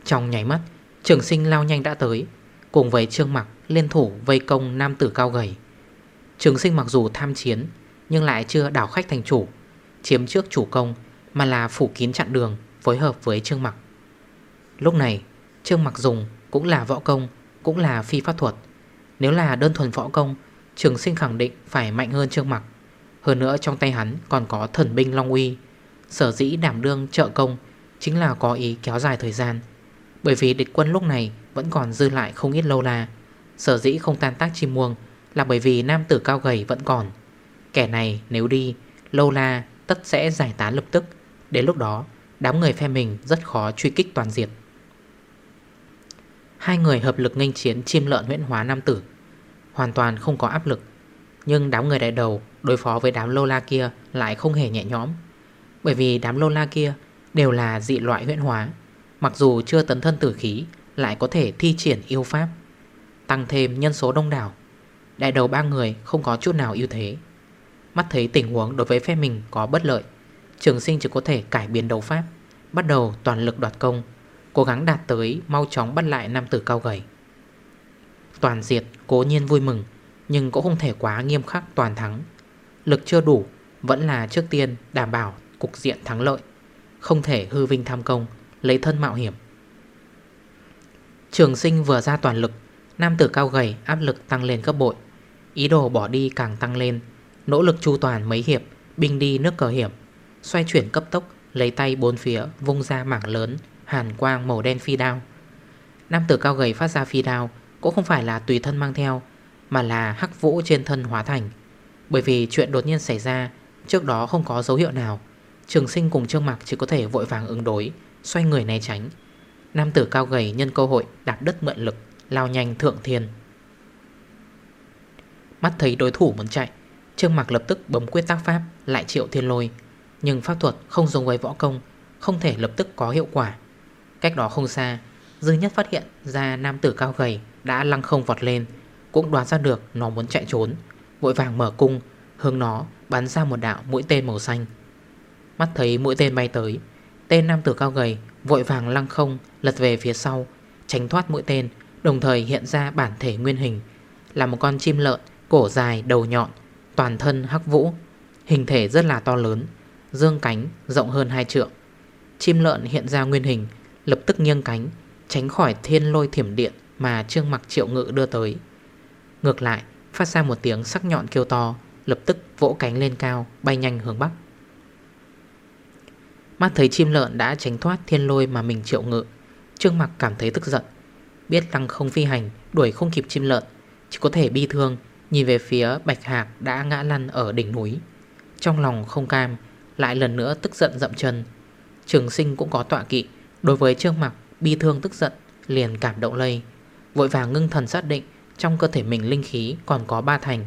Trong nháy mắt, Trường sinh lao nhanh đã tới, Cùng với Trương Mạc liên thủ vây công nam tử cao gầy. Trường sinh mặc dù tham chiến, Nhưng lại chưa đảo khách thành chủ, Chiếm trước chủ công mà là phủ kín chặn đường Phối hợp với Trương Mặc. Lúc này, Trương Mặc dùng cũng là võ công, Cũng là phi pháp thuật. Nếu là đơn thuần võ công, Trường sinh khẳng định phải mạnh hơn Trương Mặc. Hơn nữa trong tay hắn còn có thần binh Long Uy. Sở dĩ đảm đương trợ công Chính là có ý kéo dài thời gian. Bởi vì địch quân lúc này Vẫn còn dư lại không ít lâu la. Sở dĩ không tan tác chim muông Là bởi vì nam tử cao gầy vẫn còn. Kẻ này nếu đi, Lâu la tất sẽ giải tán lập tức. Đến lúc đó, đám người phe mình rất khó truy kích toàn diệt Hai người hợp lực nghênh chiến chim lợn huyện hóa nam tử. Hoàn toàn không có áp lực, Nhưng đám người đại đầu đối phó với đám lô la kia lại không hề nhẹ nhõm. Bởi vì đám lô la kia đều là dị loại huyện hóa, Mặc dù chưa tấn thân tử khí, Lại có thể thi triển yêu pháp, Tăng thêm nhân số đông đảo. Đại đầu ba người không có chút nào ưu thế. Mắt thấy tình huống đối với phe mình có bất lợi Trường sinh chỉ có thể cải biến đấu pháp, Bắt đầu toàn lực đoạt công, Cố gắng đạt tới mau chóng bắt lại nam tử cao gầy. Toàn diệt, cố nhiên vui mừng, Nhưng cũng không thể quá nghiêm khắc toàn thắng. Lực chưa đủ, Vẫn là trước tiên đảm bảo cục diện thắng lợi, Không thể hư vinh tham công, Lấy thân mạo hiểm. Trường sinh vừa ra toàn lực, Nam tử cao gầy áp lực tăng lên gấp bội, Ý đồ bỏ đi càng tăng lên, Nỗ lực chu toàn mấy hiệp, Binh đi nước cờ hiểm. Xoay chuyển cấp tốc, Lấy tay bốn phía, vung ra mảng lớn, Hàn quang màu đen phi đao. Nam tử cao gầy phát ra phi đao, Cũng không phải là tùy thân mang theo, Mà là hắc vũ trên thân hóa thành. Bởi vì chuyện đột nhiên xảy ra, Trước đó không có dấu hiệu nào. Trường sinh cùng Trương Mạc chỉ có thể vội vàng ứng đối, Xoay người né tránh. Nam tử cao gầy nhân cơ hội đạp đất mượn lực, Lao nhanh thượng thiên. Mắt thấy đối thủ muốn chạy, Trương Mạc lập tức bấm quyết tác pháp, Lại triệu thiên lôi. Nhưng pháp thuật không dùng với võ công, Không thể lập tức có hiệu quả. Cách đó không xa, Dư nhất phát hiện ra nam tử cao gầy Đã lăng không vọt lên, Cũng đoán ra được nó muốn chạy trốn, Vội vàng mở cung, Hướng nó bắn ra một đạo mũi tên màu xanh. Mắt thấy mũi tên bay tới, Tên nam tử cao gầy Vội vàng lăng không lật về phía sau, Tránh thoát mũi tên, Đồng thời hiện ra bản thể nguyên hình, Là một con chim lợn Cổ dài đầu nhọn, Toàn thân hắc vũ, Hình thể rất là to lớn. Dương cánh rộng hơn 2 trượng. Chim lợn hiện ra nguyên hình, Lập tức nghiêng cánh, Tránh khỏi thiên lôi thiểm điện Mà trương mặc triệu ngự đưa tới. Ngược lại, phát ra một tiếng sắc nhọn kêu to, Lập tức vỗ cánh lên cao, Bay nhanh hướng bắc. Mắt thấy chim lợn đã tránh thoát thiên lôi mà mình triệu ngự, Trương mặc cảm thấy tức giận. Biết lăng không phi hành, Đuổi không kịp chim lợn, Chỉ có thể bi thương, Nhìn về phía bạch hạc đã ngã lăn ở đỉnh núi. Trong lòng không cam lại lần nữa tức giận dậm chân. Trường sinh cũng có tọa kỵ, Đối với trương mặc, bi thương tức giận Liền cảm động lây. Vội vàng ngưng thần xác định Trong cơ thể mình linh khí còn có ba thành.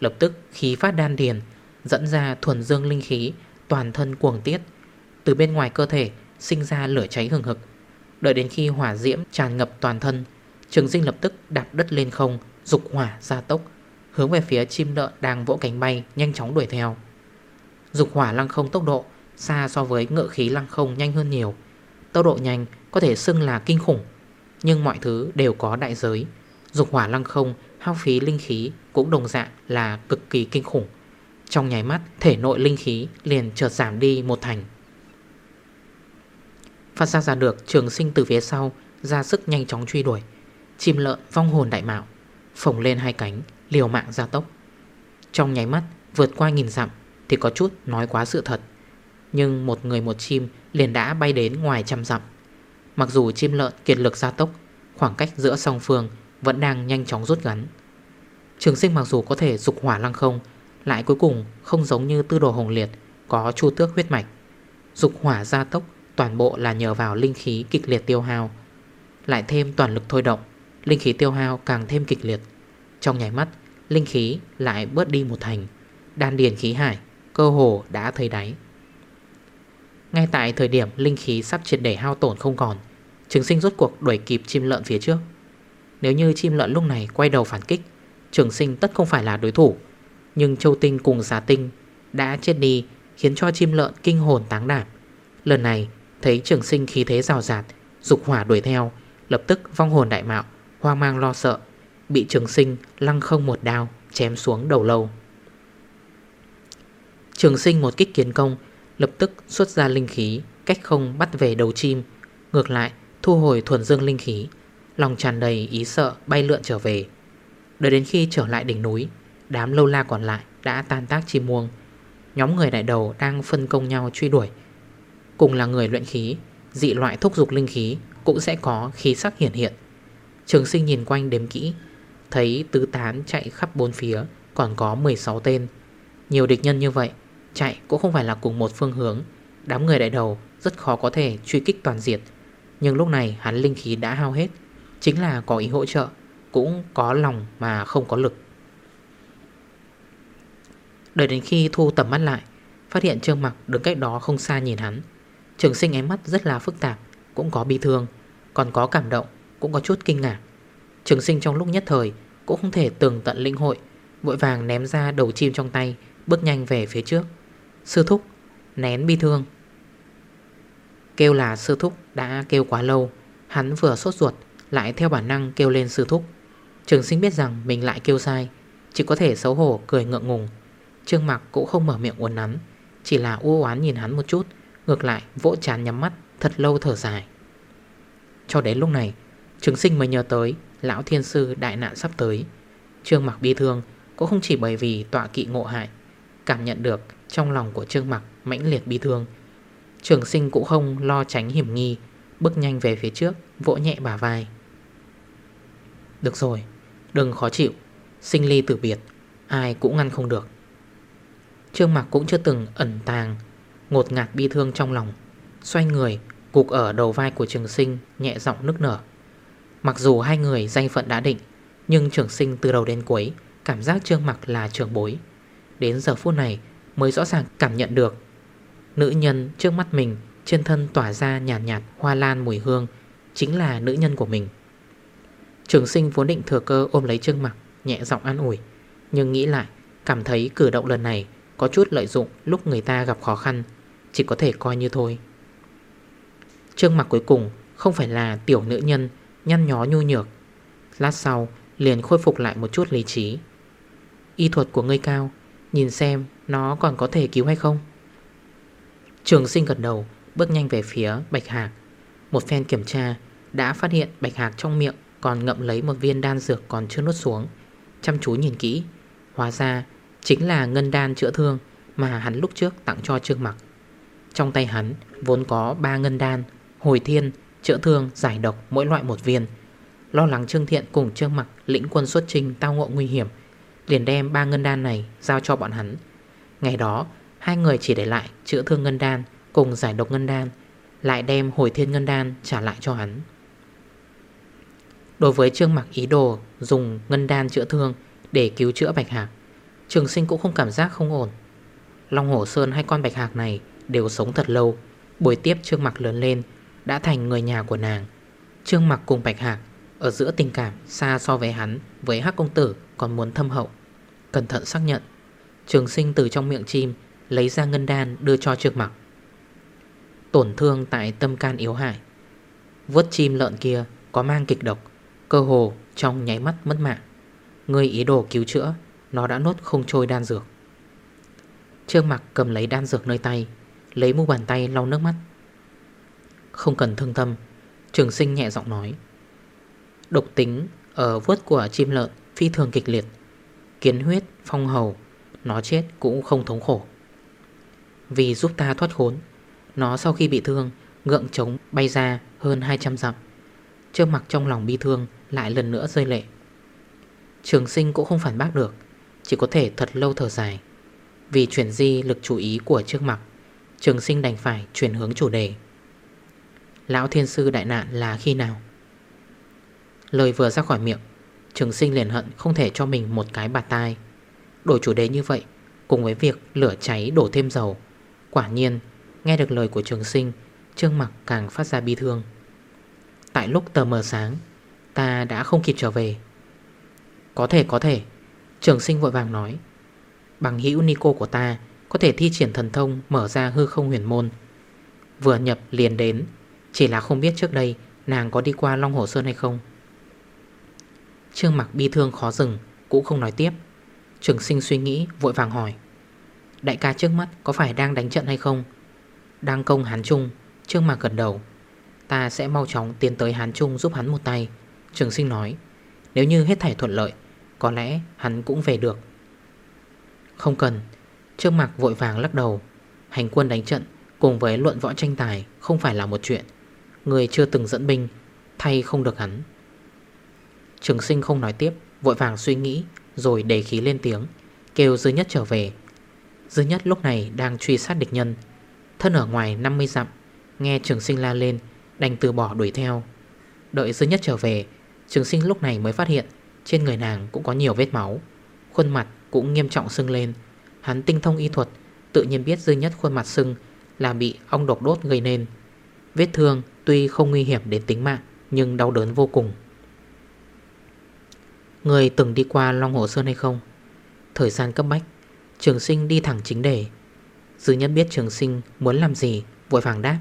Lập tức khí phát đan điền, Dẫn ra thuần dương linh khí, Toàn thân cuồng tiết. Từ bên ngoài cơ thể sinh ra lửa cháy hừng hực. Đợi đến khi hỏa diễm tràn ngập toàn thân, Trường sinh lập tức đạp đất lên không, Dục hỏa ra tốc, Hướng về phía chim lợn đang vỗ cánh bay, Nhanh chóng đuổi theo. Dục hỏa lăng không tốc độ, Xa so với ngựa khí lăng không nhanh hơn nhiều. Tốc độ nhanh có thể xưng là kinh khủng, Nhưng mọi thứ đều có đại giới. Dục hỏa lăng không Hao phí linh khí cũng đồng dạng là cực kỳ kinh khủng. Trong nháy mắt, Thể nội linh khí liền chợt giảm đi một thành. Phát ra ra được trường sinh từ phía sau, Ra sức nhanh chóng truy đuổi. Chim lợn vong hồn đại mạo, Phồng lên hai cánh, liều mạng ra tốc. Trong nháy mắt, vượt qua nghìn dặm thì có chút nói quá sự thật. Nhưng một người một chim liền đã bay đến ngoài trăm dặm. Mặc dù chim lợn kiệt lực gia tốc, Khoảng cách giữa song phương Vẫn đang nhanh chóng rút ngắn. Trường sinh mặc dù có thể dục hỏa lăng không, Lại cuối cùng không giống như tư đồ hồng liệt Có chu tước huyết mạch. Dục hỏa gia tốc Toàn bộ là nhờ vào linh khí kịch liệt tiêu hao, Lại thêm toàn lực thôi động, Linh khí tiêu hao càng thêm kịch liệt. Trong nháy mắt, Linh khí lại bớt đi một thành, Đan điền khí hải. Cơ hồ đã thấy đáy. Ngay tại thời điểm linh khí sắp triệt để hao tổn không còn, Trường sinh rốt cuộc đuổi kịp chim lợn phía trước. Nếu như chim lợn lúc này quay đầu phản kích, Trường sinh tất không phải là đối thủ, Nhưng châu tinh cùng giá tinh Đã chết đi, Khiến cho chim lợn kinh hồn táng đảm Lần này, thấy trường sinh khí thế rào rạt, Dục hỏa đuổi theo, Lập tức vong hồn đại mạo, Hoang mang lo sợ, Bị trường sinh lăng không một đao Chém xuống đầu lâu. Trường sinh một kích kiến công, Lập tức xuất ra linh khí, Cách không bắt về đầu chim. Ngược lại, thu hồi thuần dương linh khí, Lòng tràn đầy ý sợ bay lượn trở về. Đợi đến khi trở lại đỉnh núi, Đám lâu la còn lại đã tan tác chim muông. Nhóm người đại đầu đang phân công nhau truy đuổi. Cùng là người luyện khí, Dị loại thúc dục linh khí Cũng sẽ có khí sắc hiển hiện. Trường sinh nhìn quanh đếm kỹ, Thấy tứ tán chạy khắp bốn phía, Còn có 16 tên. Nhiều địch nhân như vậy Chạy cũng không phải là cùng một phương hướng. Đám người đại đầu rất khó có thể truy kích toàn diệt Nhưng lúc này hắn linh khí đã hao hết, Chính là có ý hỗ trợ, Cũng có lòng mà không có lực. Đợi đến khi thu tầm mắt lại, Phát hiện Trương Mặc đứng cách đó không xa nhìn hắn. Trường sinh ánh mắt rất là phức tạp, Cũng có bi thương, Còn có cảm động, Cũng có chút kinh ngạc. Trường sinh trong lúc nhất thời Cũng không thể tường tận linh hội, Vội vàng ném ra đầu chim trong tay, Bước nhanh về phía trước. Sư thúc, Nén bi thương. Kêu là sư thúc đã kêu quá lâu, Hắn vừa sốt ruột, Lại theo bản năng kêu lên sư thúc. Trường sinh biết rằng mình lại kêu sai, Chỉ có thể xấu hổ cười ngượng ngùng. Trương mặc cũng không mở miệng uốn nắn, Chỉ là u oán nhìn hắn một chút, Ngược lại vỗ chán nhắm mắt, Thật lâu thở dài. Cho đến lúc này, Trường sinh mới nhớ tới Lão thiên sư đại nạn sắp tới. Trương mặc bi thương Cũng không chỉ bởi vì tọa kỵ ngộ hại, Cảm nhận được trong lòng của Trương mặc mãnh liệt bi thương. Trường sinh cũng không lo tránh hiểm nghi, Bước nhanh về phía trước, Vỗ nhẹ bả vai. Được rồi, Đừng khó chịu, Sinh ly tử biệt, Ai cũng ngăn không được. Trương Mạc cũng chưa từng ẩn tàng, Ngột ngạt bi thương trong lòng, Xoay người Cục ở đầu vai của trường sinh, Nhẹ giọng nức nở. Mặc dù hai người danh phận đã định, Nhưng trường sinh từ đầu đến cuối, Cảm giác Trương Mạc là trường bối. Đến giờ phút này mới rõ ràng cảm nhận được. Nữ nhân trước mắt mình, Trên thân tỏa ra nhạt nhạt, hoa lan mùi hương, Chính là nữ nhân của mình. Trường sinh vốn định thừa cơ ôm lấy Trương mặt Nhẹ giọng an ủi, Nhưng nghĩ lại, Cảm thấy cử động lần này có chút lợi dụng lúc người ta gặp khó khăn, Chỉ có thể coi như thôi. Trương mặc cuối cùng Không phải là tiểu nữ nhân, Nhăn nhó nhu nhược. Lát sau, liền khôi phục lại một chút lý trí. Y thuật của ngươi cao Nhìn xem nó còn có thể cứu hay không. Trường sinh gật đầu Bước nhanh về phía Bạch Hạc. Một phen kiểm tra Đã phát hiện Bạch Hạc trong miệng Còn ngậm lấy một viên đan dược còn chưa nuốt xuống. Chăm chú nhìn kỹ Hóa ra Chính là ngân đan chữa thương Mà hắn lúc trước tặng cho Trương Mặc. Trong tay hắn vốn có 3 ngân đan Hồi thiên, chữa thương, giải độc Mỗi loại một viên. Lo lắng Trương Thiện cùng Trương Mặc lĩnh quân xuất trình Tao ngộ nguy hiểm Liền đem ba ngân đan này giao cho bọn hắn. Ngày đó, Hai người chỉ để lại chữa thương ngân đan Cùng giải độc ngân đan, Lại đem hồi thiên ngân đan trả lại cho hắn. Đối với Trương Mặc ý đồ Dùng ngân đan chữa thương Để cứu chữa Bạch Hạc, Trường sinh cũng không cảm giác không ổn. Long Hổ Sơn hay con bạch hạc này Đều sống thật lâu, Buổi tiếp Trương Mặc lớn lên, Đã thành người nhà của nàng. Trương Mặc cùng bạch hạc Ở giữa tình cảm xa so với hắn, Với hắc công tử còn muốn thâm hậu. Cẩn thận xác nhận. Trường sinh từ trong miệng chim, Lấy ra ngân đan đưa cho trược Mặc Tổn thương tại tâm can yếu hại. Vớt chim lợn kia có mang kịch độc, Cơ hồ trong nháy mắt mất mạng. Người ý đồ cứu chữa, nó đã nốt không trôi đan dược. Trương mặt cầm lấy đan dược nơi tay, Lấy mu bàn tay lau nước mắt. Không cần thương tâm, Trường sinh nhẹ giọng nói. Độc tính ở vớt của chim lợn Phi thường kịch liệt. Kiến huyết, phong hầu Nó chết cũng không thống khổ. Vì giúp ta thoát khốn Nó sau khi bị thương Ngượng trống bay ra hơn 200 dặm. Trước mặt trong lòng bi thương Lại lần nữa rơi lệ. Trường sinh cũng không phản bác được chỉ có thể thật lâu thở dài. Vì chuyển di lực chú ý của trước mặt Trường sinh đành phải chuyển hướng chủ đề. Lão thiên sư đại nạn là khi nào? Lời vừa ra khỏi miệng Trường sinh liền hận không thể cho mình một cái bạt tai. Đổi chủ đề như vậy, Cùng với việc lửa cháy đổ thêm dầu, Quả nhiên, Nghe được lời của trường sinh, Trương mặc càng phát ra bi thương. Tại lúc tờ mờ sáng, Ta đã không kịp trở về. Có thể có thể, Trường sinh vội vàng nói. Bằng hữu Nico của ta Có thể thi triển thần thông mở ra hư không huyền môn. Vừa nhập liền đến, Chỉ là không biết trước đây Nàng có đi qua Long Hồ Sơn hay không. Trương mặc bi thương khó dừng, Cũng không nói tiếp. Trường sinh suy nghĩ, vội vàng hỏi. Đại ca trước mắt có phải đang đánh trận hay không? Đang công Hán Trung, Trương mặc gần đầu. Ta sẽ mau chóng tiến tới Hán Trung giúp hắn một tay. Trường sinh nói, Nếu như hết thảy thuận lợi, Có lẽ hắn cũng về được. Không cần, Trương mặc vội vàng lắc đầu. Hành quân đánh trận cùng với luận võ tranh tài Không phải là một chuyện. Người chưa từng dẫn binh, Thay không được hắn. Trường sinh không nói tiếp, Vội vàng suy nghĩ, Rồi đề khí lên tiếng, Kêu dư nhất trở về. Dư nhất lúc này đang truy sát địch nhân. Thân ở ngoài 50 dặm, Nghe trường sinh la lên, Đành từ bỏ đuổi theo. Đợi dư nhất trở về, Trường sinh lúc này mới phát hiện Trên người nàng cũng có nhiều vết máu, Khuôn mặt cũng nghiêm trọng sưng lên. Hắn tinh thông y thuật, Tự nhiên biết dư nhất khuôn mặt sưng Là bị ong độc đốt gây nên. Vết thương tuy không nguy hiểm đến tính mạng, Nhưng đau đớn vô cùng. Người từng đi qua Long Hồ Sơn hay không? Thời gian cấp bách, Trường sinh đi thẳng chính đề. Dư nhất biết trường sinh muốn làm gì, Vội vàng đáp.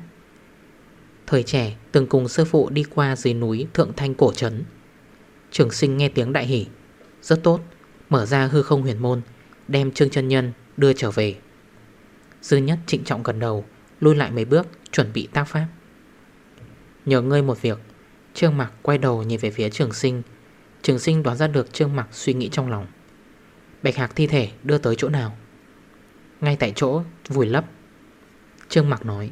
Thời trẻ từng cùng sư phụ đi qua dưới núi Thượng Thanh Cổ Trấn. Trường sinh nghe tiếng đại hỷ Rất tốt, Mở ra hư không huyền môn, Đem Trương chân Nhân đưa trở về. Dư nhất trịnh trọng gần đầu, Lui lại mấy bước, chuẩn bị tác pháp. Nhờ ngươi một việc, Trương Mạc quay đầu nhìn về phía trường sinh Trường sinh đoán ra được Trương Mạc suy nghĩ trong lòng. Bạch hạc thi thể đưa tới chỗ nào? Ngay tại chỗ, vùi lấp. Trương Mạc nói,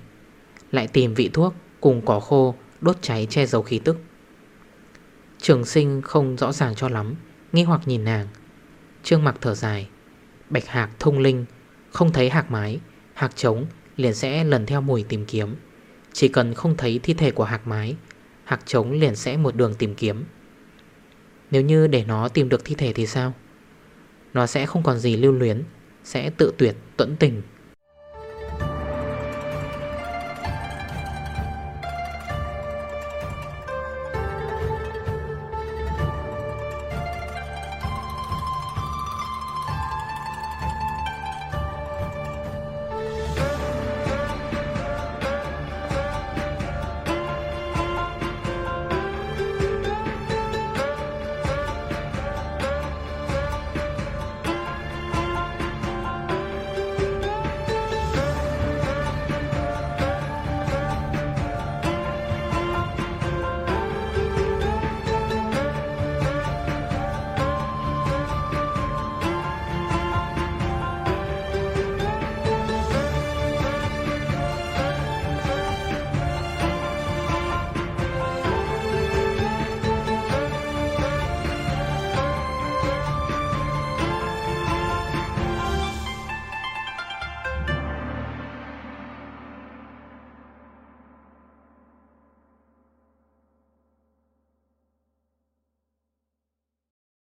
Lại tìm vị thuốc cùng cỏ khô Đốt cháy che giấu khí tức. Trường sinh không rõ ràng cho lắm, Nghi hoặc nhìn nàng. Trương Mạc thở dài, Bạch hạc thông linh, Không thấy hạc mái, Hạc trống liền sẽ lần theo mùi tìm kiếm. Chỉ cần không thấy thi thể của hạc mái, Hạc trống liền sẽ một đường tìm kiếm. Nếu như để nó tìm được thi thể thì sao? Nó sẽ không còn gì lưu luyến, Sẽ tự tuyệt, tuẫn tình.